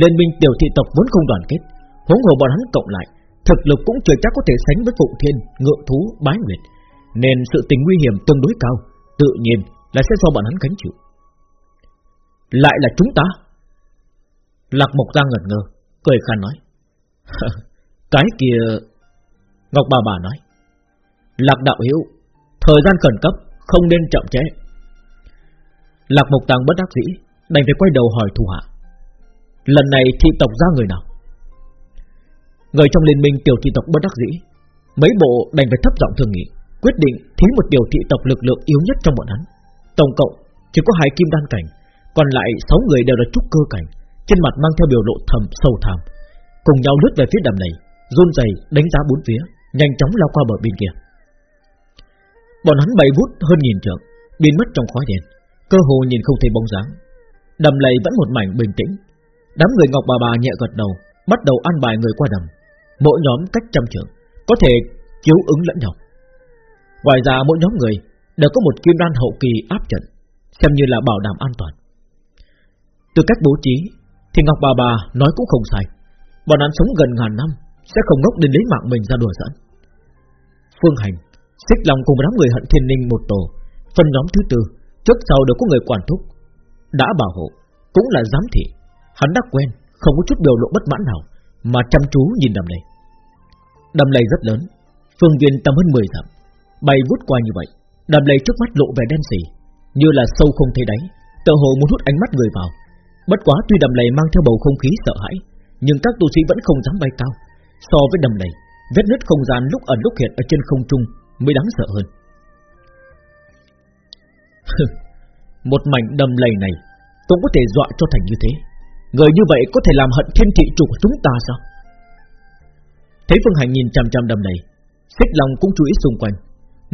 Liên minh tiểu thị tộc vốn không đoàn kết. Huống hồ bọn hắn cộng lại Thực lực cũng chưa chắc có thể sánh với Phụng Thiên Ngựa thú, bái nguyệt. Nên sự tình nguy hiểm tương đối cao Tự nhiên là sẽ do bọn hắn gánh chịu. Lại là chúng ta? Lạc Mộc Giang ngẩn ngơ Cười khan nói. Cái kia Ngọc bà bà nói. Lạc đạo hiếu Thời gian khẩn cấp không nên chậm trễ. Lạc Mộc tàng bất đắc dĩ, Đành phải quay đầu hỏi thủ hạ. Lần này thị tộc ra người nào? Người trong liên minh tiểu thị tộc bất đắc dĩ, Mấy bộ đành phải thấp giọng thương nghị, Quyết định thí một tiểu thị tộc lực lượng yếu nhất trong bọn hắn. Tổng cộng chỉ có hai kim đan cảnh, Còn lại sáu người đều là trúc cơ cảnh, Trên mặt mang theo biểu lộ thầm sâu thẳm. Cùng nhau lướt về phía đầm này run rẩy đánh giá bốn phía, Nhanh chóng lao qua bờ bên kia. Bọn hắn bay vút hơn nghìn trượng, Biến mất trong khói đèn Cơ hồ nhìn không thấy bóng dáng. Đầm lầy vẫn một mảnh bình tĩnh. Đám người ngọc bà bà nhẹ gật đầu, Bắt đầu ăn bài người qua đầm. Mỗi nhóm cách trăm trượng, Có thể chiếu ứng lẫn nhau. Ngoài ra mỗi nhóm người Đều có một kim đan hậu kỳ áp trận, Xem như là bảo đảm an toàn. Từ cách bố trí Thì Ngọc bà bà nói cũng không sai. Bọn hắn sống gần ngàn năm, Sẽ không ngốc đến lấy mạng mình ra đùa giỡn. Phương Hành Xích Long cùng đám người hận thiên ninh một tổ, Phân nhóm thứ tư, Trước sau đều có người quản thúc, Đã bảo hộ, Cũng là giám thị. Hắn đã quen, Không có chút biểu lộ bất mãn nào, Mà chăm chú nhìn đầm này Đầm lầy rất lớn, Phương viên tầm hơn 10 dặm, Bay vút qua như vậy, Đầm lầy trước mắt lộ vẻ đen xỉ Như là sâu không thấy đáy Tờ hồ muốn hút ánh mắt người vào. Bất quá tuy đầm lầy mang theo bầu không khí sợ hãi, Nhưng các tu sĩ vẫn không dám bay cao. So với đầm lầy, Vết nứt không gian lúc ẩn lúc hiện ở trên không trung mới đáng sợ hơn. Một mảnh đầm lầy này cũng có thể dọa cho thành như thế. Người như vậy có thể làm hận thiên thị chủ của chúng ta sao? Thấy Phương Hành nhìn chằm chằm đầm lầy, xích lòng cũng chú ý xung quanh.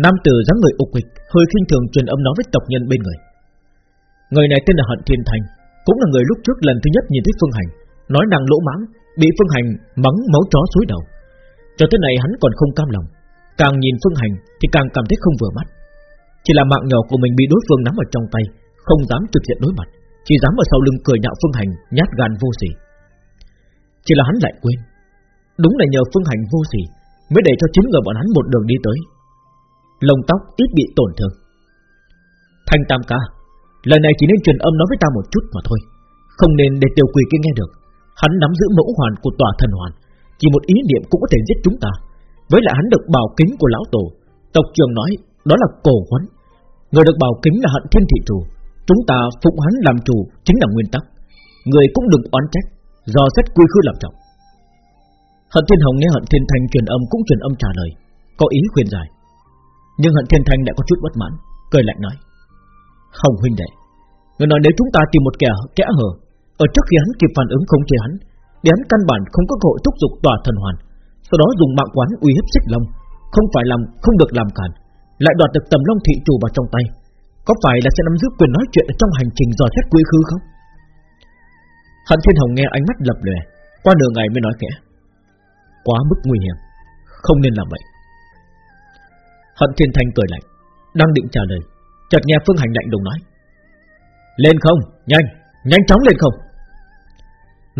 Nam tử dáng người ục nghịch, hơi khinh thường truyền âm nói với tộc nhân bên người. Người này tên là Hận Thiên Thành, cũng là người lúc trước lần thứ nhất nhìn thấy Phương Hành, nói năng lỗ mãng, bị Phương Hành mắng máu chó suối đầu. Cho tới này hắn còn không cam lòng, Càng nhìn Phương Hành thì càng cảm thấy không vừa mắt. Chỉ là mạng nhỏ của mình bị đối phương nắm ở trong tay, Không dám trực diện đối mặt, Chỉ dám ở sau lưng cười nhạo Phương Hành Nhát gan vô sỉ. Chỉ là hắn lại quên. Đúng là nhờ Phương Hành vô sỉ Mới để cho chính người bọn hắn một đường đi tới. Lông tóc ít bị tổn thương. Thanh Tam ca, Lần này chỉ nên truyền âm nói với ta một chút mà thôi. Không nên để tiểu quỷ kia nghe được. Hắn nắm giữ mẫu hoàn của tòa thần hoàn, Chỉ một ý niệm cũng có thể giết chúng ta với lại hắn được bảo kính của lão tổ. Tộc trường nói, đó là cổ huấn. Người được bảo kính là hận thiên thị chủ. Chúng ta phụng hắn làm chủ Chính là nguyên tắc. Người cũng đừng oán trách. Do xét quy khư làm trọng. Hận thiên hồng nghe hận thiên thanh truyền âm Cũng truyền âm trả lời. Có ý khuyên giải. Nhưng hận thiên thanh đã có chút bất mãn, Cười lạnh nói. Hồng huynh đệ, Người nói nếu chúng ta tìm một kẻ kẽ hở, Ở trước khi hắn kịp phản ứng không chế hắn Để hắn căn bản không có cơ hội thúc giục tòa thần hoàn sau đó dùng mạng quán uy hiếp xích long, không phải làm không được làm cản, lại đoạt được tầm long thị chủ vào trong tay, có phải là sẽ nắm giữ quyền nói chuyện trong hành trình dò xét quy khư không? Hận Thiên Hồng nghe ánh mắt lập lòe, qua nửa ngày mới nói kẽ, quá mức nguy hiểm, không nên làm vậy. Hận Thiên Thanh cười lạnh, đang định trả lời, chợt nghe Phương Hành lạnh đồng nói, lên không, nhanh, nhanh chóng lên không.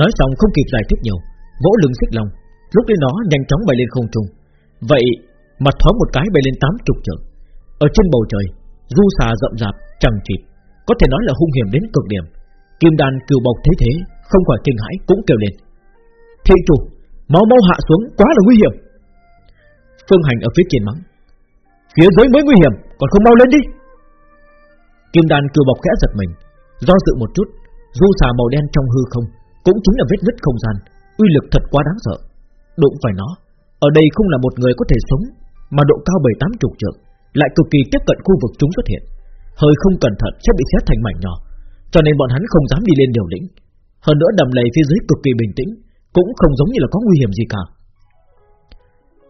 Nói xong không kịp giải thích nhiều, vỗ lưng xích long Lúc đến nó nhanh chóng bay lên không trung. Vậy Mặt thoáng một cái bay lên tám chục trượng. Ở trên bầu trời Du xà rậm rạp, chẳng chịt. Có thể nói là hung hiểm đến cực điểm. Kim đàn cừu bọc thế thế Không khỏi kinh hãi cũng kêu lên. Thị chủ, mau mau hạ xuống quá là nguy hiểm. Phương Hành ở phía trên mắng. Phía dưới mới nguy hiểm Còn không mau lên đi. Kim đàn cừu bọc khẽ giật mình. Do dự một chút Du xà màu đen trong hư không Cũng chính là vết nứt không gian. Uy lực thật quá đáng sợ. Đụng phải nó. Ở đây không là một người có thể sống, Mà độ cao bảy tám chục trượng, Lại cực kỳ tiếp cận khu vực chúng xuất hiện. Hơi không cẩn thận sẽ bị xé thành mảnh nhỏ, Cho nên bọn hắn không dám đi lên điều lĩnh. Hơn nữa đầm lầy phía dưới cực kỳ bình tĩnh, Cũng không giống như là có nguy hiểm gì cả.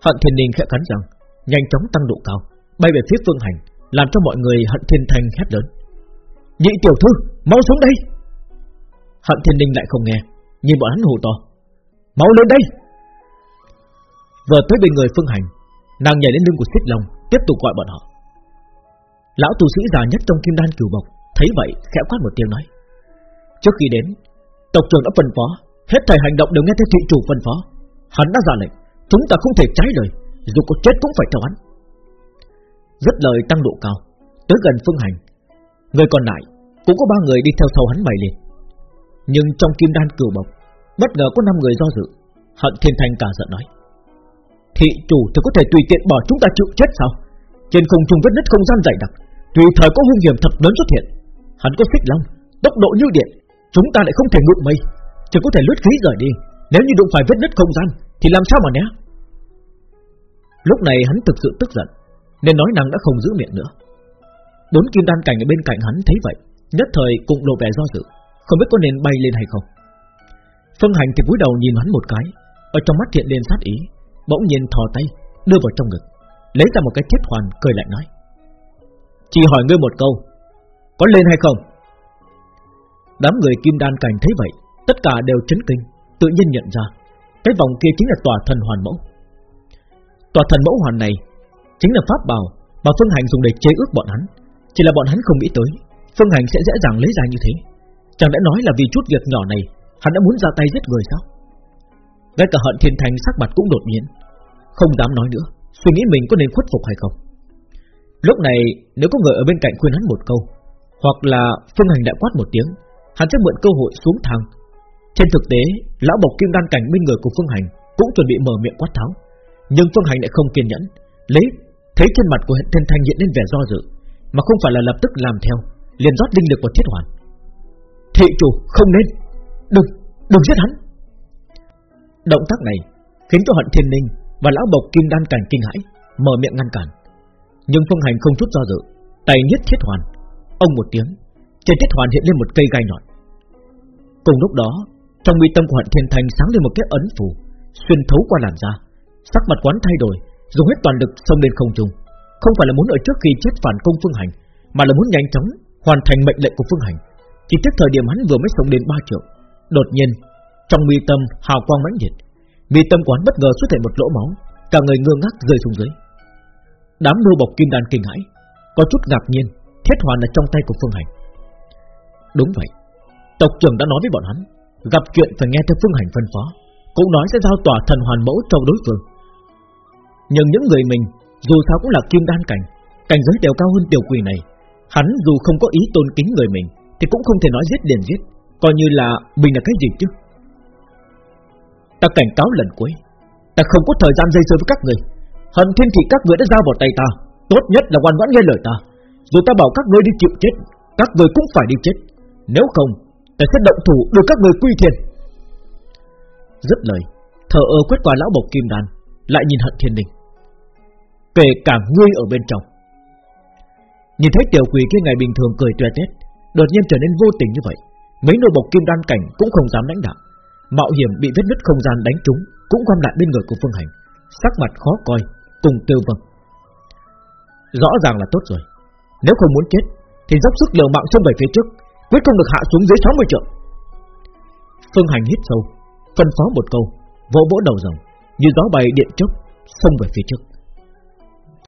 Hận thiên ninh khẽ cắn răng, Nhanh chóng tăng độ cao, Bay về phía phương hành, Làm cho mọi người hận thiên thanh hét lớn. Nhị tiểu thư, mau xuống đây! Hận thiên ninh lại không nghe, Nhìn bọn hắn hù to. Mau lên đây! Vừa tới bên người phương hành, Nàng nhảy lên lưng của xích long, Tiếp tục gọi bọn họ. Lão tu sĩ già nhất trong kim đan cửu bộc Thấy vậy, khẽ quát một tiếng nói, Trước khi đến, Tộc trưởng đã phân phó, Hết thầy hành động đều nghe theo thị chủ phân phó. Hắn đã ra lệnh, Chúng ta không thể trái lời, Dù có chết cũng phải theo hắn. Rất lời tăng độ cao, Tới gần phương hành, Người còn lại cũng có ba người đi theo sau hắn mày liền. Nhưng trong kim đan cửu bộc Bất ngờ có năm người do dự, Hận thiên thanh cả giận nói Thị chủ thì có thể tùy tiện bỏ chúng ta chịu chết sao? Trên không trung vết nứt không gian dày đặc, Tùy thời có hung hiểm thật lớn xuất hiện. Hắn có xích long, Tốc độ như điện, Chúng ta lại không thể ngự mây, Chỉ có thể lướt khí rời đi. Nếu như đụng phải vết nứt không gian, Thì làm sao mà né? Lúc này hắn thực sự tức giận, Nên nói năng đã không giữ miệng nữa. Bốn kim đan cảnh ở bên cạnh hắn thấy vậy, Nhất thời cũng lộ vẻ do dự, Không biết có nên bay lên hay không. Phương Hành thì cúi đầu nhìn hắn một cái, Ở trong mắt hiện lên sát ý. Bỗng nhiên thò tay, đưa vào trong ngực, Lấy ra một cái thiết hoàn, cười lại nói. Chỉ hỏi ngươi một câu, Có lên hay không? Đám người kim đan cảnh thấy vậy, Tất cả đều chấn kinh, Tự nhiên nhận ra, Cái vòng kia chính là tòa thần hoàn mẫu. Tòa thần mẫu hoàn này Chính là pháp bảo mà Phương Hành dùng để chế ước bọn hắn, Chỉ là bọn hắn không nghĩ tới, Phương Hành sẽ dễ dàng lấy ra như thế. Chẳng đã nói là vì chút việc nhỏ này, Hắn đã muốn ra tay giết người sao? Ngay cả hận thiên thành sắc mặt cũng đột nhiên. Không dám nói nữa, Suy nghĩ mình có nên khuất phục hay không. Lúc này, nếu có người ở bên cạnh khuyên hắn một câu, Hoặc là Phương Hành đại quát một tiếng, Hắn sẽ mượn cơ hội xuống thang. Trên thực tế, Lão bộc kim đan cảnh bên người của Phương Hành Cũng chuẩn bị mở miệng quát tháo, Nhưng Phương Hành lại không kiên nhẫn. Lấy, thấy trên mặt của hận thiên thành hiện lên vẻ do dự, Mà không phải là lập tức làm theo, liền rót linh lực vào thiết hoàn. Thị chủ, không nên. Đừng đừng giết hắn động tác này khiến cho hận thiên ninh và lão bộc kim đan cảnh kinh hãi, mở miệng ngăn cản. Nhưng phương hành không chút do dự, tay nhất thiết hoàn. Ông một tiếng, trên thiết hoàn hiện lên một cây gai nhọn. Cùng lúc đó, trong mi tâm của hận thiên thành sáng lên một cái ấn phù, xuyên thấu qua làn da. Sắc mặt quán thay đổi, dùng hết toàn lực xông lên không trung. Không phải là muốn ở trước khi chết phản công phương hành, mà là muốn nhanh chóng hoàn thành mệnh lệnh của phương hành. Chỉ tiếc thời điểm hắn vừa mới sống đến ba triệu Đột nhiên trong mi tâm hào quang mãnh liệt, Mi tâm quán bất ngờ xuất hiện một lỗ máu, Cả người ngơ ngác rơi xuống dưới. Đám nô bộc kim đan kinh hãi, Có chút ngạc nhiên Thiết hoàn là trong tay của phương hành. Đúng vậy, Tộc trưởng đã nói với bọn hắn, Gặp chuyện phải nghe theo phương hành phân phó, Cũng nói sẽ giao tỏa thần hoàn mẫu cho đối phương. Nhưng những người mình, Dù sao cũng là kim đan cảnh Cảnh giới đều cao hơn tiểu quỷ này. Hắn dù không có ý tôn kính người mình, Thì cũng không thể nói giết liền giết, Coi như là mình là cái gì chứ? Ta cảnh cáo lần cuối, Ta không có thời gian dây dưa với các người. Hận thiên thị các người đã giao vào tay ta, Tốt nhất là ngoan ngoãn nghe lời ta. Dù ta bảo các ngươi đi chịu chết, Các người cũng phải đi chết. Nếu không, Ta sẽ động thủ đưa các người quy thiền Rất lời, Thờ ơ quét qua lão bộc kim đàn Lại nhìn hận thiên đình. Kể cả ngươi ở bên trong. Nhìn thấy tiểu quỷ kia ngày bình thường cười tuệ tét Đột nhiên trở nên vô tình như vậy. Mấy nô bộc kim đan cảnh cũng không dám đánh đạo. Mạo hiểm bị vết nứt không gian đánh trúng Cũng gom lại bên người của Phương Hành. Sắc mặt khó coi Cùng kêu vâng. Rõ ràng là tốt rồi. Nếu không muốn chết, Thì dốc sức liều mạng xông về phía trước, Quyết không được hạ xuống dưới 60 trượng. Phương Hành hít sâu, Phân phó một câu, Vỗ vỗ đầu rồng Như gió bay điện chốc Xông về phía trước.